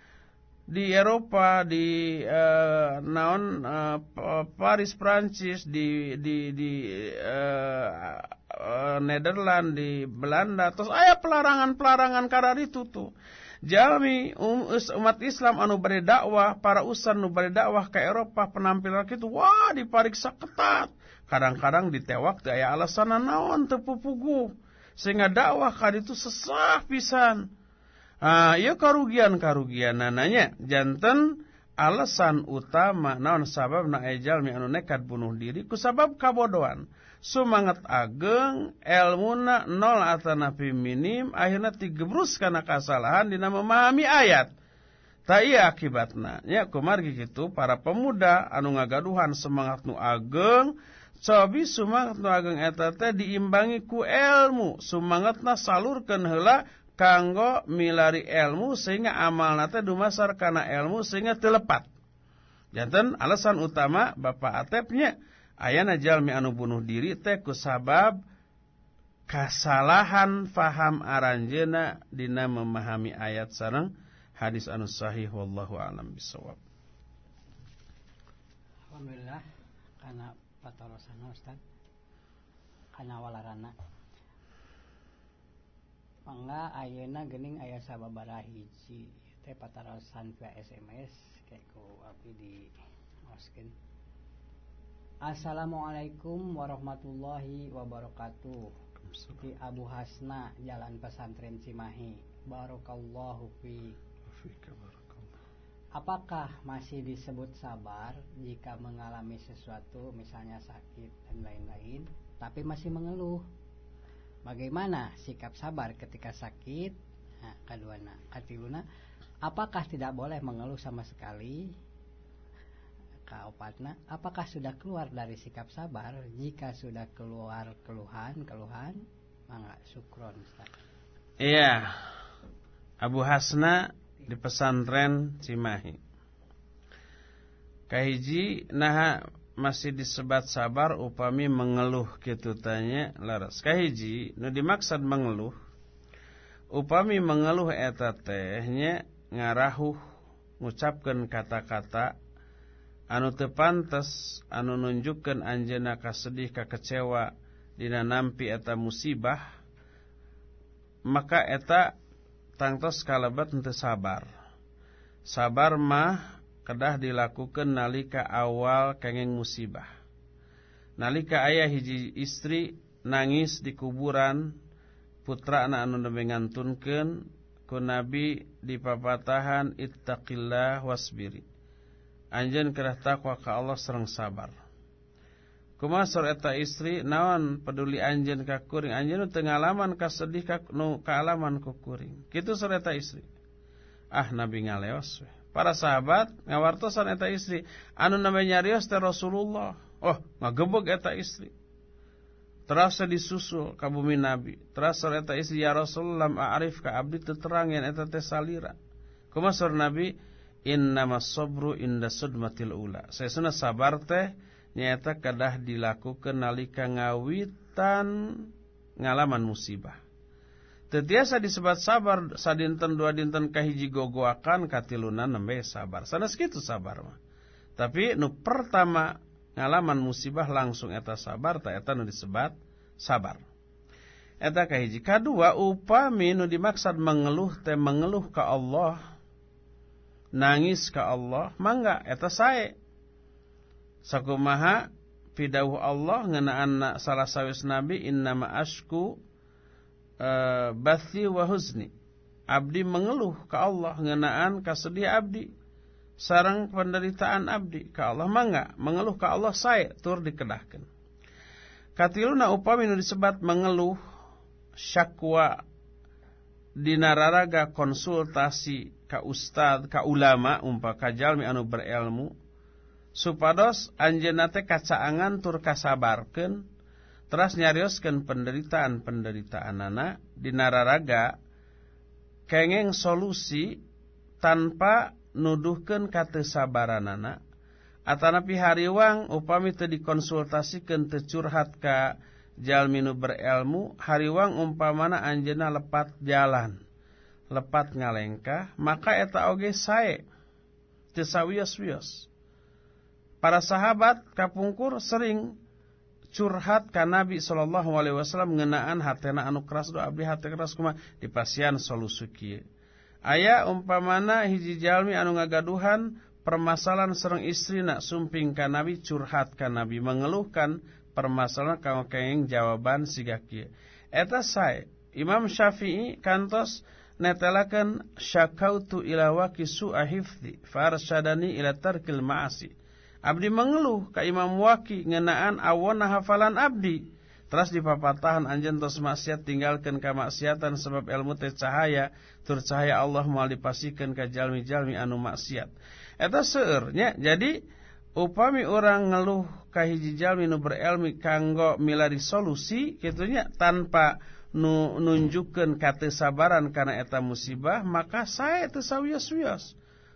di Eropa di uh, naon uh, Paris Prancis di di di uh, uh, Nederland di Belanda. Terus aya pelarangan-pelarangan karena itu tuh. Jami um, umat Islam anu beri dakwah para usan anu beri dakwah ke Eropa penampilan itu wah dipariksa ketat. Kadang-kadang ditewak di aya alasan naon tepupugu sehingga dakwah kali itu sesah pisan Ah, ya karugian-karugian nananya jantan alasan utama naon sabab na ejal mi anu nekat bunuh diri? Ku sabab kabodohan. Semangat ageng ilmuna nol atanapi minim akhirnya tigebrus karena kesalahan dina memahami ayat. Tak iya akibatna ya kumargi gitu para pemuda anu ngagaduhan semangat nu ageng Sobi semangat nu ageng eta diimbangi ku ilmu semangatna salurkeun heula kanggo milari ilmu sehingga amal nate dumasar karena ilmu sehingga telepat. Jantan alasan utama Bapak Atepnya ayana jalmi anu bunuh diri teh kusabab kesalahan faham aranjena dina memahami ayat sareng hadis anu sahih wallahu alam bisawab. Alhamdulillah karena patorosan Ustaz karena walarana Mangga ayeuna gening aya sababaraha hiji teh patarasan via SMS kayak ku api di oskeun. Assalamualaikum warahmatullahi wabarakatuh. Di Abu Hasna Jalan Pesantren Cimahi. Barakallahu fi Apakah masih disebut sabar jika mengalami sesuatu misalnya sakit dan lain-lain tapi masih mengeluh? Bagaimana sikap sabar ketika sakit? Nah, kaduana, katiluna, apakah tidak boleh mengeluh sama sekali? Kaopatna, apakah sudah keluar dari sikap sabar? Jika sudah keluar keluhan, keluhan, mangga sukron. Iya. Abu Hasna di pesantren Cimahi. Kahiji nah masih disebat sabar upami mengeluh gitu tanya laras. Kahiji nu dimaksud mengeluh upami mengeluh eta tehnya ngarahuh ngucapkan kata-kata anu tepantes anu nunjukkan anjena kasedih kakecewa dina nampi eta musibah maka eta tangtos kalabat henteu sabar. Sabar mah kedah dilakukan nalika awal kengeng musibah. Nalika ayah hiji istri nangis di kuburan putra anak anu ngantunkeun ku nabi di papatahan ittaqillah wasbiri. Anjeun kerah takwa ka Allah serang sabar. Kumasor eta istri naon peduli anjen ka kuring anjen teu ngalaman ka sedih ka nu kaalaman ku kuring. Kitu sor eta istri. Ah Nabi ngaleos. Para sahabat ngawartosan eta istri anu namanya nyarios teh Rasulullah. Oh, ngagebeg eta istri. Terasa disusul ka bumi Nabi. Terasa eta istri ya Rasulullah ma'arif ka abdi teu terang yen eta teh salira. Kumasor Nabi innamas sabru inda sudmatil ula. Saya sabar teh nyata kedah dilakukan nalika ngawitan ngalaman musibah. Tetiasa disebut sabar sadinten dua dinten kahiji gogoakan katilunan nembe sabar. Sana segitu sabar mah. Tapi nu pertama ngalaman musibah langsung eta sabar ta eta nu disebat sabar. Eta kahiji. Kadua upami nu dimaksud mengeluh teh mengeluh ke Allah nangis ke Allah mangga eta sae sakumaha pidawuh Allah ngeunaan salah sawis nabi innama ashku uh, bathi wa huzni. Abdi mengeluh ke Allah ngeunaan kasedih abdi. Sarang penderitaan abdi ke Allah mangga. Mengeluh ke Allah sae tur dikedahkeun katiluna upami nu disebat mengeluh syakwa dinararaga konsultasi ka ustad ka ulama umpa ka jalmi anu berilmu. Supados anjeuna teh kacaangan tur kasabarkeun teras nyarioskeun penderitaan-penderitaan di nararaga kengeng solusi tanpa nuduhkeun katesabaranana atanapi hariwang upami teu dikonsultasikeun teu curhat ka jalmi nu berilmu hariwang umpamana anjeuna lepat jalan lepat ngalengkah maka eta oge sae teu sawios-wios. Para sahabat kapungkur sering curhat ka Nabi sallallahu alaihi wasallam ngeunaan hatena anu keras do abdi hate keras kumaha dipasian solusi kieu. Aya umpamana hiji jalmi anu ngagaduhan permasalahan sareng istrina sumping ka Nabi curhat ka Nabi mengeluhkan permasalahan kang kenging jawaban siga kieu. Eta sae Imam Syafi'i kantos netelakeun syakautu ila waqi su'ahifdi farsyadani ila tarkil ma'asi Abdi mengeluh ka Imam Waki ngenaan awona hafalan abdi. Teras di papatahan anjen tos maksiat tinggalkan ka maksiatan sebab ilmu teh cahaya tur cahaya Allah moal dipasikeun ka jalmi-jalmi anu maksiat. Eta seurnya jadi upami orang ngeluh ka hiji jalmi nu berilmi kanggo milari solusi kitunya tanpa nu nunjukkeun katesabaran karena eta musibah maka saya teu sawios-wios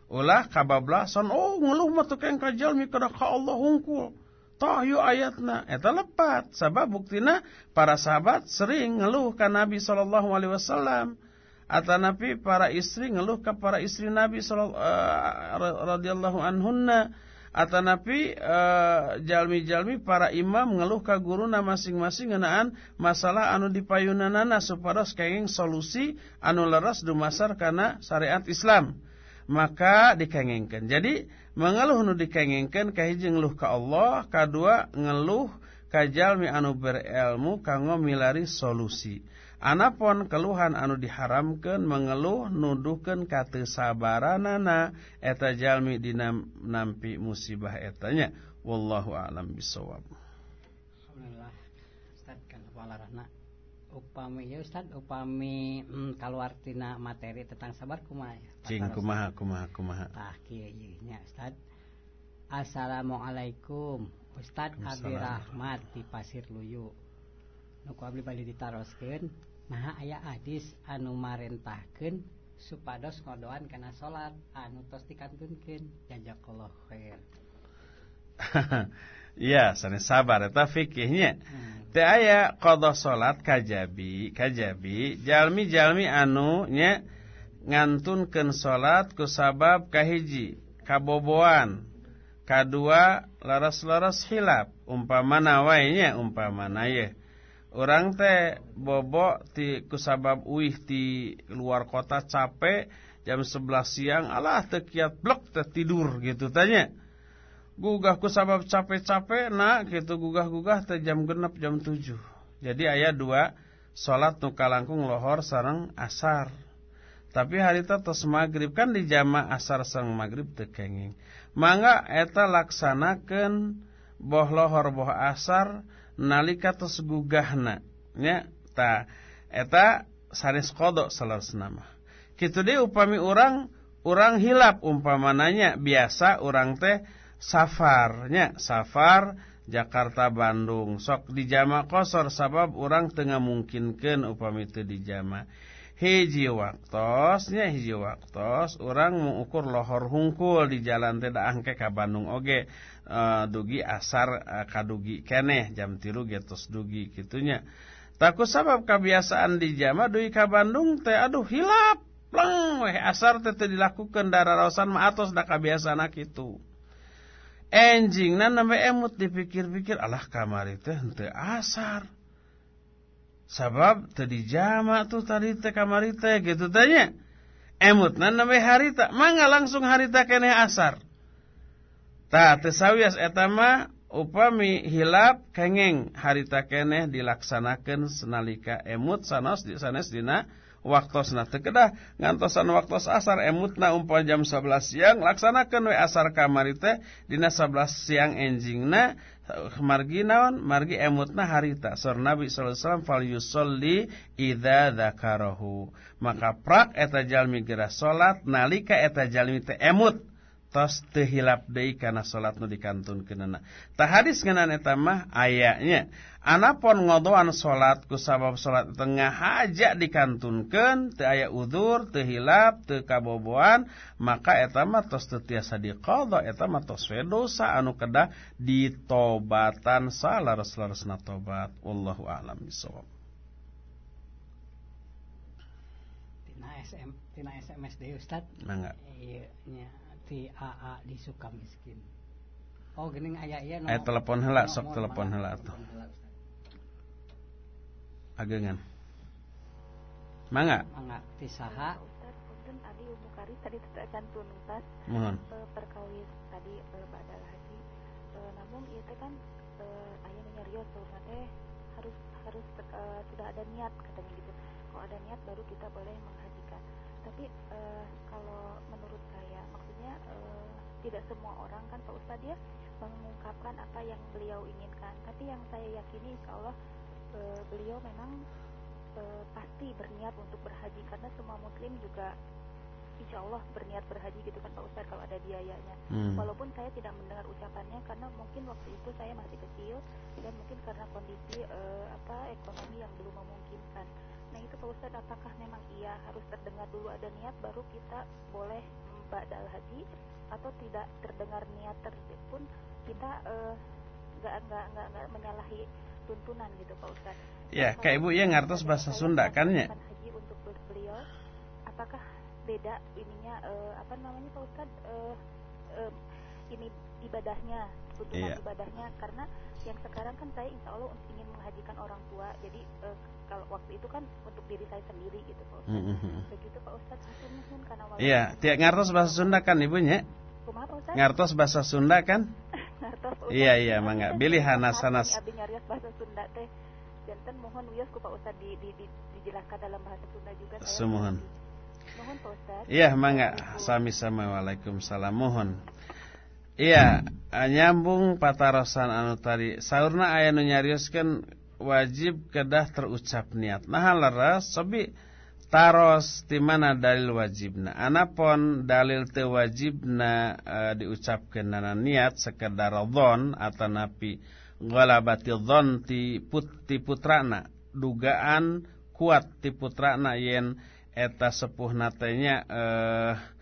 ulah kabablasan. Oh ngeluh mah teu keng kajalmi kada ka Allah hungkul. Tah yu ayatna. Eta lepat. Sabab buktina para sahabat sering ngeluh ka Nabi sallallahu alaihi wasallam. Atanapi para istri ngeluh ka para istri Nabi sallallahu uh, radhiyallahu anhunna. Atanapi uh, jalmi-jalmi para imam ngeluh ka guruna masing-masing ngeunaan masalah anu dipayunanana supados kenging solusi anu leres dumasar kana syariat Islam maka dikengengkan. Jadi mengeluh nu dikengengkan kahiji ngeluh ke Allah, kedua ngeluh kajalmi anu berilmu kanggo milari solusi. Anapun keluhan anu diharamkan mengeluh nuduhkan kata sabaranana eta jalmi dina nampi musibah etanya. Wallahu a'lam bisawab Alhamdulillah. Ustaz kan upami ya Ustaz upami hmm, keluar tina materi tentang sabar kumaha ya? Cing kumaha kumaha kumaha. Tah kieu nya Ustaz Assalamualaikum. Ustaz Abi Rahmat di Pasir Luyu. Nuku abdi bali ditaroskeun. Nah aya hadis anu marentahkeun supados ngodoan kana salat anu tos dikantunkeun. Jazakallahu khair. [laughs] Iya, sana sabar eta fikihnya. Hmm. Teu aya qada salat kajabi, kajabi jalmi-jalmi anu nya ngantunkeun salat ku sabab kahiji kaboboan, kadua laras-laras hilap, umpamana wae nya umpamana ye orang teh bobo ti kusabab uih ti luar kota capek jam 11 siang alah tekiat blok teh tidur gitu tanya gugah kusabab capek-capek nak gitu. Gugah-gugah teh jam genep jam 7 jadi ayat dua salat nu kalangkung lohor sareng asar. Tapi hari tos maghrib kan di jama asar sareng maghrib teu kenging. Mangga eta laksanakeun boh lohor boh asar nalika tos gugahna nya ta eta sanes kodok salarsna mah kitu deui upami urang urang hilap umpamananya biasa urang teh safarnya safar Jakarta Bandung. Sok di jama kosor sabab urang tengah mungkinkan upami itu di jama hiji waktos nya hiji waktos urang mengukur lohor hungkul di jalan teh angke ka Bandung. Oge uh, dugi asar uh, kadugi keneh jam tilu getos dugi gitunya takut sabab kebiasaan di jama dugi ka Bandung teh aduh hilap pleng weh asar teh dilakukan dararaosan mah atos da kebiasaan kitu enjing nambe emut dipikir-pikir alah kamari teh asar. Sabab tadi jama tuh tadi teh kamari teh gitu tanya emut nan nambe harita mangga langsung harita keneh asar. Ta tesawias etama upami hilap kengeng harita keneh dilaksanakan senalika emut sanos di sanes dina waktosna. Teu kedah ngantosan waktos asar emutna umpama jam 11 siang laksanakeun we asar kamari teh dina 11 siang enjingna margi naon? Margi emutna harita. Sor Nabi sallallahu alaihi wasallam fal yusolli idza dzakarahu. Maka prak eta jalmi geura salat nalika eta jalmi teh emut tos tehilap deui kana salat nu dikantunkeunna. Tah hadis ngeunana eta mah ayanya anapun ngodoan salat ku sabab salat tengah haja dikantunkeun teu aya udzur, teu hilap, teu kaboboan, maka eta mah tos teu tiasa diqadha, eta mah tos we dosa anu kedah ditobatan salaras-larasna tobat. Wallahu a'lam bishawab. Tina SM, tina SMS deui Ustaz. Mangga. Iya nya ti AA di suka miskin. Oh geuning aya ieu no. Eh telepon heula sok telepon heula atuh. Agengan. Mangga. Mangga ti saha? Punten tadi Ibu Kari tadi tetekan tuntas. Mohon. Uh, perkawis tadi uh, badal haji. Uh, namun ieu teh kan aya nu nyarios teh harus harus sudah ada niat katanya gitu. Kalau ada niat baru kita boleh menghajikan. Tapi kalau menurut saya tidak semua orang kan Pak Ustadz ya mengungkapkan apa yang beliau inginkan. Tapi yang saya yakini insya Allah uh, beliau memang uh, pasti berniat untuk berhaji. Karena semua muslim juga insya Allah berniat berhaji gitu kan Pak Ustadz kalau ada biayanya. Hmm. walaupun saya tidak mendengar ucapannya karena mungkin waktu itu saya masih kecil dan mungkin karena kondisi uh, apa ekonomi yang belum memungkinkan. Nah itu Pak Ustadz apakah memang iya harus terdengar dulu ada niat baru kita boleh badal haji atau tidak terdengar niat pun kita nggak uh, nggak nggak nggak menyalahi tuntunan gitu Pak Ustadz. Ya, kayak Ibu ya ngartos bahasa Sunda kan ya? Haji untuk beliau apakah beda ininya uh, apa namanya Pak Ustadz uh, uh, ini ibadahnya tuntunan iya. ibadahnya karena yang sekarang kan saya insya Allah ingin menghajikan orang tua jadi uh, kalau waktu itu kan untuk diri saya sendiri gitu Pak Ustadz mm -hmm. begitu Pak Ustadz hasilnya karena iya tiap ngartos bahasa Sunda kan ibunya Kumaha, Pak ngartos bahasa Sunda kan [laughs] Iya iya mangga bilih hanas hanas. Abdi nyarios bahasa Sunda teh. Janten mohon wios ku Pak Ustad di, di, di, dijelaskan dalam bahasa Sunda juga saya. Semohon. Mohon Pak Ustad. Iya mangga sami sama waalaikumsalam mohon. Iya nyambung patarosan anu tadi. Saurna aya nu nyarioskeun wajib kedah terucap niat. Nah leres sobi taros di mana dalil wajibna? Anapun dalil te wajibna e, diucapkan nana niat sekedar dhon atau napi galabati dhon ti put putrana. Dugaan kuat ti putrana yen eta sepuh natenya eh,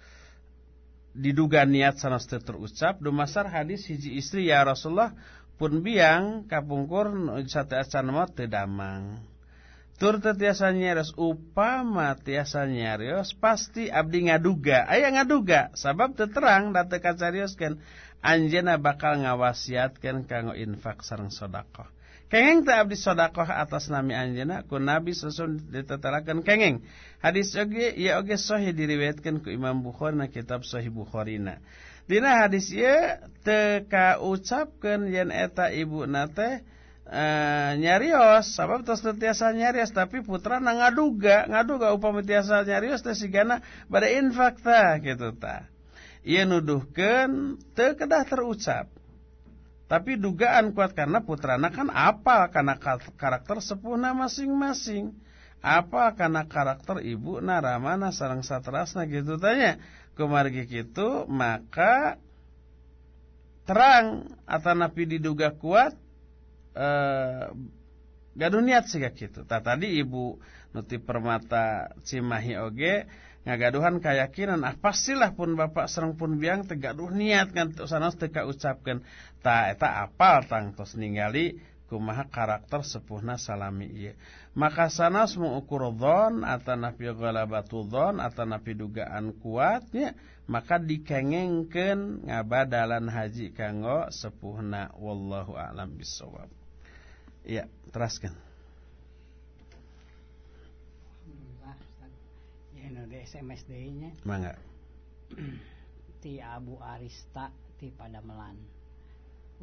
diduga niat sanes terucap dumasar hadis hiji istri ya Rasulullah pun biang kapungkur sate acan mot teu damang Tur tiasa nyarios upama tiasa nyarios pasti abdi ngaduga. Aya ngaduga sabab terang date kacarioskeun anjeuna bakal ngawasiatkeun kanggo infak sareng sedekah. Kengeng teh abdi sedekah atas nami anjeuna ku Nabi susun ditetelakeun kengeng. Hadis oge ieu oge sahih diriwayatkeun ku Imam Bukhari na kitab Sahih Bukharina. Dina hadis ieu teu kaucapkeun yen eta ibu nate uh, nyarios sabab tos tiasa nyarios tapi putra na ngaduga ngaduga upama tiasa nyarios teh sigana bade infak ta gitu ta ieu nuduhkeun teu kedah terucap tapi dugaan kuat karena putrana kan apa karena karakter sepuhna masing-masing apa karena karakter ibu naramana sarang satrasna gitu tanya kumargi gitu maka terang atau napi diduga kuat eh, gaduh niat sih gitu. Tadi ibu nuti permata Cimahi oge ngagaduhan keyakinan. Ah pastilah pun bapak serang pun biang tegaduh niat kan sanos teka ucapkan. Tak eta apal tang tos ningali kumaha karakter sepuhna salami iya maka sanas mengukur dhon atau napi galabatu dhon atau napi dugaan kuatnya maka dikengengkeun ngabadalan haji kanggo sepuhna. Wallahu a'lam bissawab. Iya, teraskan. Alhamdulillah, No, di SMS nya Mangga. [clears throat] ti Abu Arista ti Padamelan.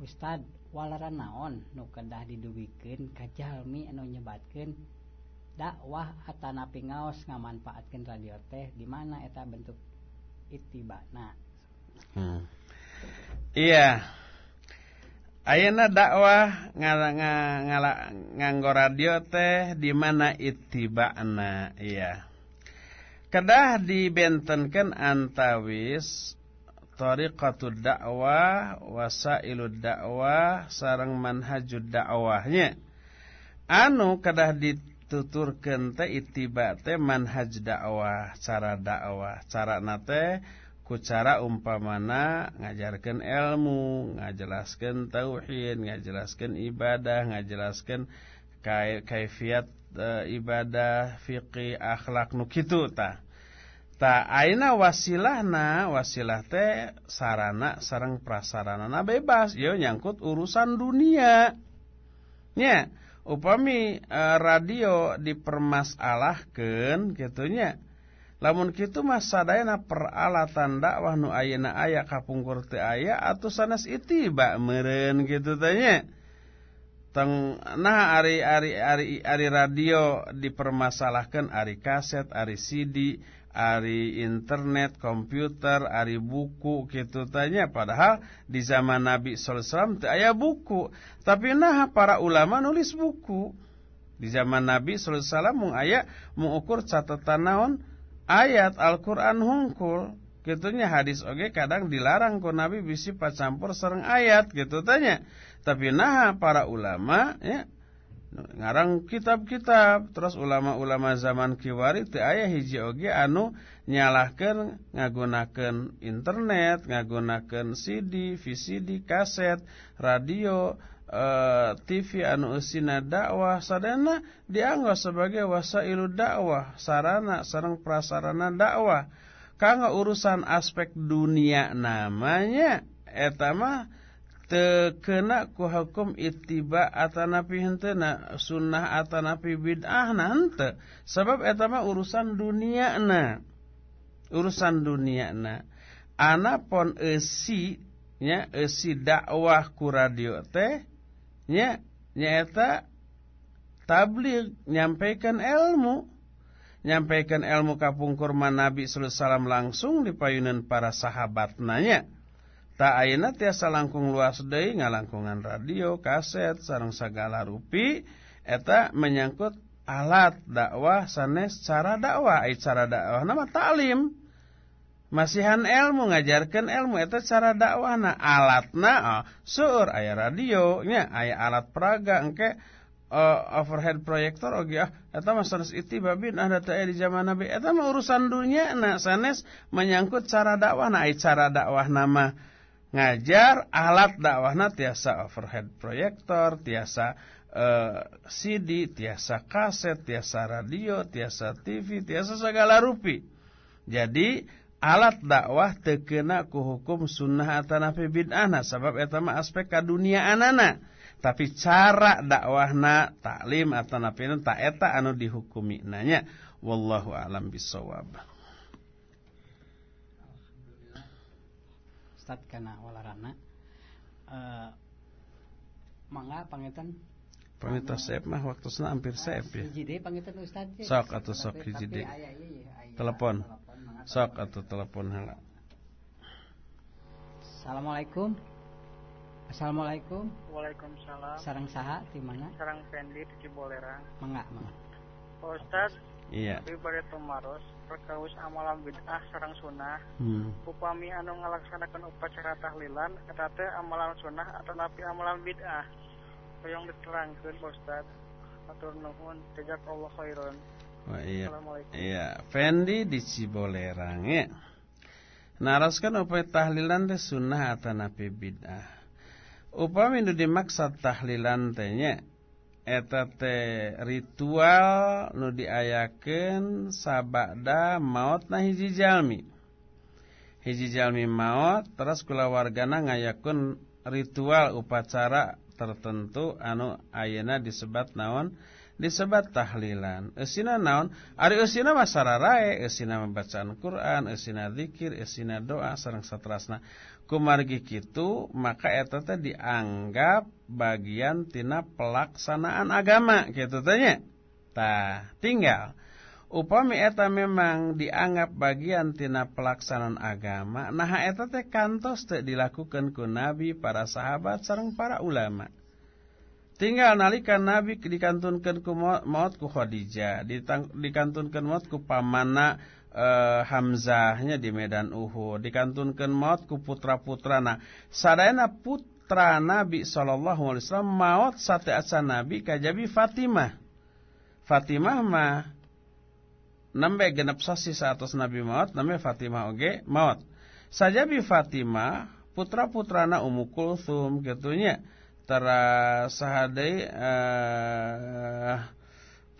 Ustad, walaran naon nu kedah didugikeun ka jalmi anu nyebatkeun dakwah atanapi ngaos ngamanfaatkeun radio teh di mana eta bentuk itibana. Hmm. Iya. Ayeuna dakwah ngala, nganggo radio teh di mana ittiba'na iya. Kedah dibentenkeun antawis tariqatud dakwah, wasailud dakwah sareng manhajud dakwahnya. Anu kedah dituturkeun teh ittiba teh manhaj dakwah, cara dakwah. Cara nate ku cara umpamana ngajarkan ilmu, ngajelaskan tauhid, ngajelaskan ibadah, ngajelaskan kaifiat e, ibadah, fiqih, akhlak nu kitu tah. Ta aina wasilahna, wasilah teh sarana sareng prasarana bebas, yo nyangkut urusan dunia. Nya, upami e, radio dipermasalahkeun kitu nya lamun kitu mah sadayana peralatan dakwah nu ayeuna aya kapungkur teu aya atuh sanes itiba meureun kitu tanya teng nah ari ari ari ari radio dipermasalahkan ari kaset ari CD ari internet komputer ari buku kitu tanya. Padahal di zaman Nabi sallallahu alaihi wasallam aya buku. Tapi nah para ulama nulis buku. Di zaman Nabi sallallahu alaihi wasallam mung aya mengukur catatan naon? Ayat Al-Quran hungkul gitunya hadis oge kadang dilarang ku Nabi bisi pacampur sereng ayat gitu tanya tapi nah para ulama ya ngarang kitab-kitab. Terus ulama-ulama zaman kiwari teu aya hiji oge anu nyalahkeun ngagunakeun internet ngagunakeun CD, VCD, kaset, radio Uh, TV anu usina dakwah. Sadana dianggap sebagai wasailu dakwah sarana sarang prasarana dakwah kanggo urusan aspek dunia namanya eta mah teu kena ku hukum ittiba atanapi henteu sunnah atanapi bid'ah henteu sebab eta mah urusan na. Urusan dunia na. Anapun eusi nya esi dakwah ku radio teh nya nyaeta tabligh nyampaikan ilmu nyampaikan ilmu kapungkur Nabi sallallahu alaihi wasallam langsung di payunan para sahabat nanya tak ayeuna tiasa langkung luas deui ngalangkungan radio kaset sareng sagala rupi eta menyangkut alat dakwah sanes cara dakwah. Ai cara dakwah nama taklim masihan ilmu ngajarkan ilmu itu cara dakwahna. Alatna oh, sur aya radio nya aya alat peraga engke uh, overhead proyektor oge ah eta mah sanes itibabin ada teh di zaman Nabi. Eta mah urusan dunia na sanes menyangkut cara dakwah na cara dakwah nama ngajar alat dakwahna tiasa overhead proyektor tiasa uh, CD tiasa kaset tiasa radio tiasa TV tiasa segala rupi. Jadi alat dakwah terkena ku hukum sunnah atanapi bid'ahna sabab eta mah aspek anana tapi cara dakwahna taklim atanapi tak eta anu dihukumi nanya wallahu alam bisawab Ustaz kana walarana uh, mangga pangetan Pangitan sep mah waktu sana hampir sep ya. Hiji deui pangitan Ustaz. Sok atuh sok hiji deui. Telepon. Sok atau telepon hala. Assalamualaikum. Assalamualaikum. Waalaikumsalam. Sarang saha di mana? Sarang Fendi di Cibolerang. Mangga, mangga. Pak Ustaz, Iya. Abi bari tumaros perkawis amalan bid'ah sarang sunnah. Hmm. Upami anu ngalaksanakeun upacara tahlilan eta teh amalan sunnah atau napi amalan bid'ah. Hoyong diterangkeun Pak Ustaz. Atur nuhun, jazakallahu khairan. Wah, iya. Assalamualaikum. Iya, Fendi di Cibolerang ya. Naraskan upaya tahlilan teh sunnah atau napi bid'ah. Upami nu dimaksud tahlilan teh nya eta teh ritual nu diayakeun sabada maotna hiji jalmi. Hiji jalmi maot terus kulawargana ngayakeun ritual upacara tertentu anu ayeuna disebat naon disebat tahlilan. Eusina naon? Ari eusina mah sararae, eusina membacaan Quran, eusina zikir, eusina doa sareng saterasna. Kumargi kitu maka eta teh dianggap bagian tina pelaksanaan agama kitu teh nya. Tah, tinggal upami eta memang dianggap bagian tina pelaksanaan agama, nah eta teh kantos teh dilakukan ku nabi, para sahabat sareng para ulama. Tinggal nalika Nabi dikantunkan ku maut ku Khadijah, dikantunkan maut ku pamana e, Hamzahnya di medan Uhud, dikantunkan maut ku putra-putrana. Sadayana putra Nabi wasallam maut sate asa Nabi kajabi Fatimah. Fatimah mah nembe genep sasi saatus Nabi maut, nembe Fatimah oge maut. Sajabi Fatimah putra-putrana Ummu Kulthum gitunya tara sahadai uh,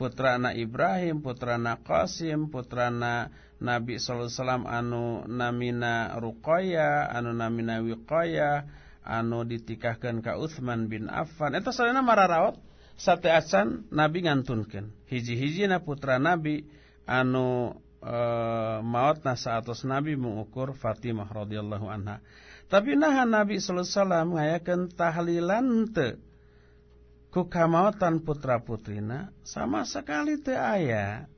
putrana Ibrahim, putrana Qasim, putrana Nabi sallallahu alaihi wasallam anu namina Ruqayyah, anu namina Wiqayyah, anu ditikahkeun ka Utsman bin Affan. Eta sadana mararaot sate acan Nabi ngantunkeun. Hiji-hijina putra Nabi anu uh, maotna saatos Nabi mengukur Fatimah radhiyallahu anha. Tapi nah Nabi sallallahu alaihi wasallam ngayakeun tahlilan teu ku kamautan putra-putrina sama sekali teu aya.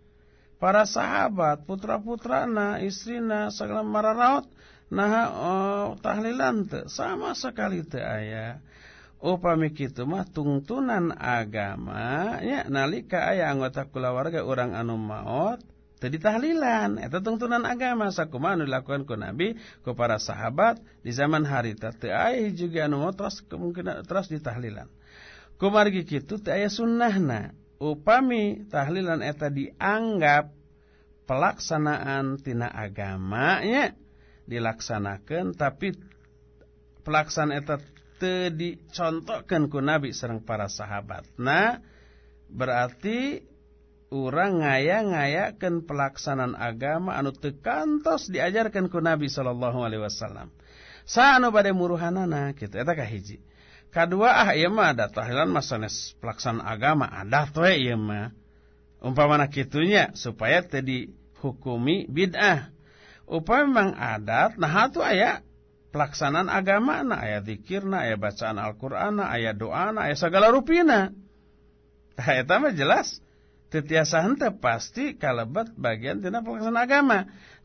Para sahabat, putra-putrana, istrina segala mararaot nah oh, tahlilan teu sama sekali teu aya. Upami kitu mah tungtunan agama nya nalika aya anggota kulawarga urang anu maot Tadi tahlilan, itu tuntunan agama sakumaha anu dilakukan ku Nabi ku para sahabat di zaman hari teu aya juga anu terus kemungkinan terus ditahlilan. Kumargi kitu teu aya sunnahna. Upami tahlilan eta dianggap pelaksanaan tina agamanya dilaksanakan tapi pelaksanaan eta teu dicontohkeun ku Nabi sareng para sahabat. Nah, berarti orang ngaya-ngayakeun pelaksanaan agama anu teu kantos diajarkeun ku Nabi sallallahu alaihi wasallam. Saanu bade muruhanana kitu eta kahiji. Kadua ah ieu mah ada tahlilan masanes pelaksanaan agama adat we ieu mah. Umpamana kitunya supaya teu dihukumi bid'ah. Upama memang adat nah atuh aya pelaksanaan agama na aya zikirna aya bacaan Al-Qur'an aya doa aya segala rupina tah eta mah jelas tetiasa henteu pasti kalebet bagian tina pelaksanaan agama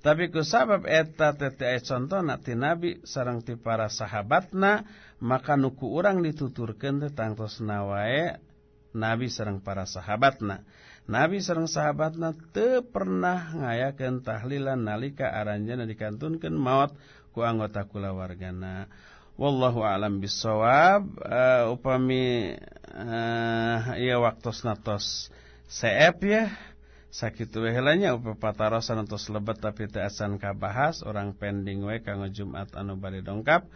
tapi ku sabab eta teu aya contohna ti nabi sareng ti para sahabatna maka nuku urang dituturkeun teh tangtosna wae nabi sareng para sahabatna. Nabi sareng sahabatna teu pernah ngayakeun tahlilan nalika aranjeunna dikantunkeun maut ku anggota kulawargana. Wallahu alam bisawab uh, upami uh, ieu waktosna tos seep ya. Sakitu we heulanya upah patarosan tos lebet tapi teu asan kabahas. Orang pending we kanggo Jumat anu bade dongkap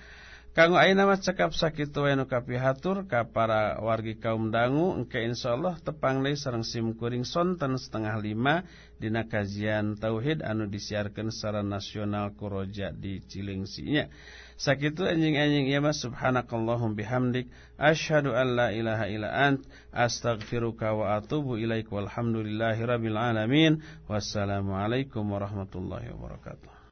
Kanggo ayeuna mah cekap sakitu wae nu kapihatur ka para wargi kaum dangu engke insyaallah tepang deui sareng sim kuring sonten setengah lima dina kajian tauhid anu disiarkeun secara nasional kuroja di Cilengsinya. Sakitu anjing-anjing ieu mah subhanakallahum bihamdik asyhadu an la ilaha illa ant astaghfiruka wa atubu ilaik walhamdulillahirabbil alamin wassalamu alaikum warahmatullahi wabarakatuh.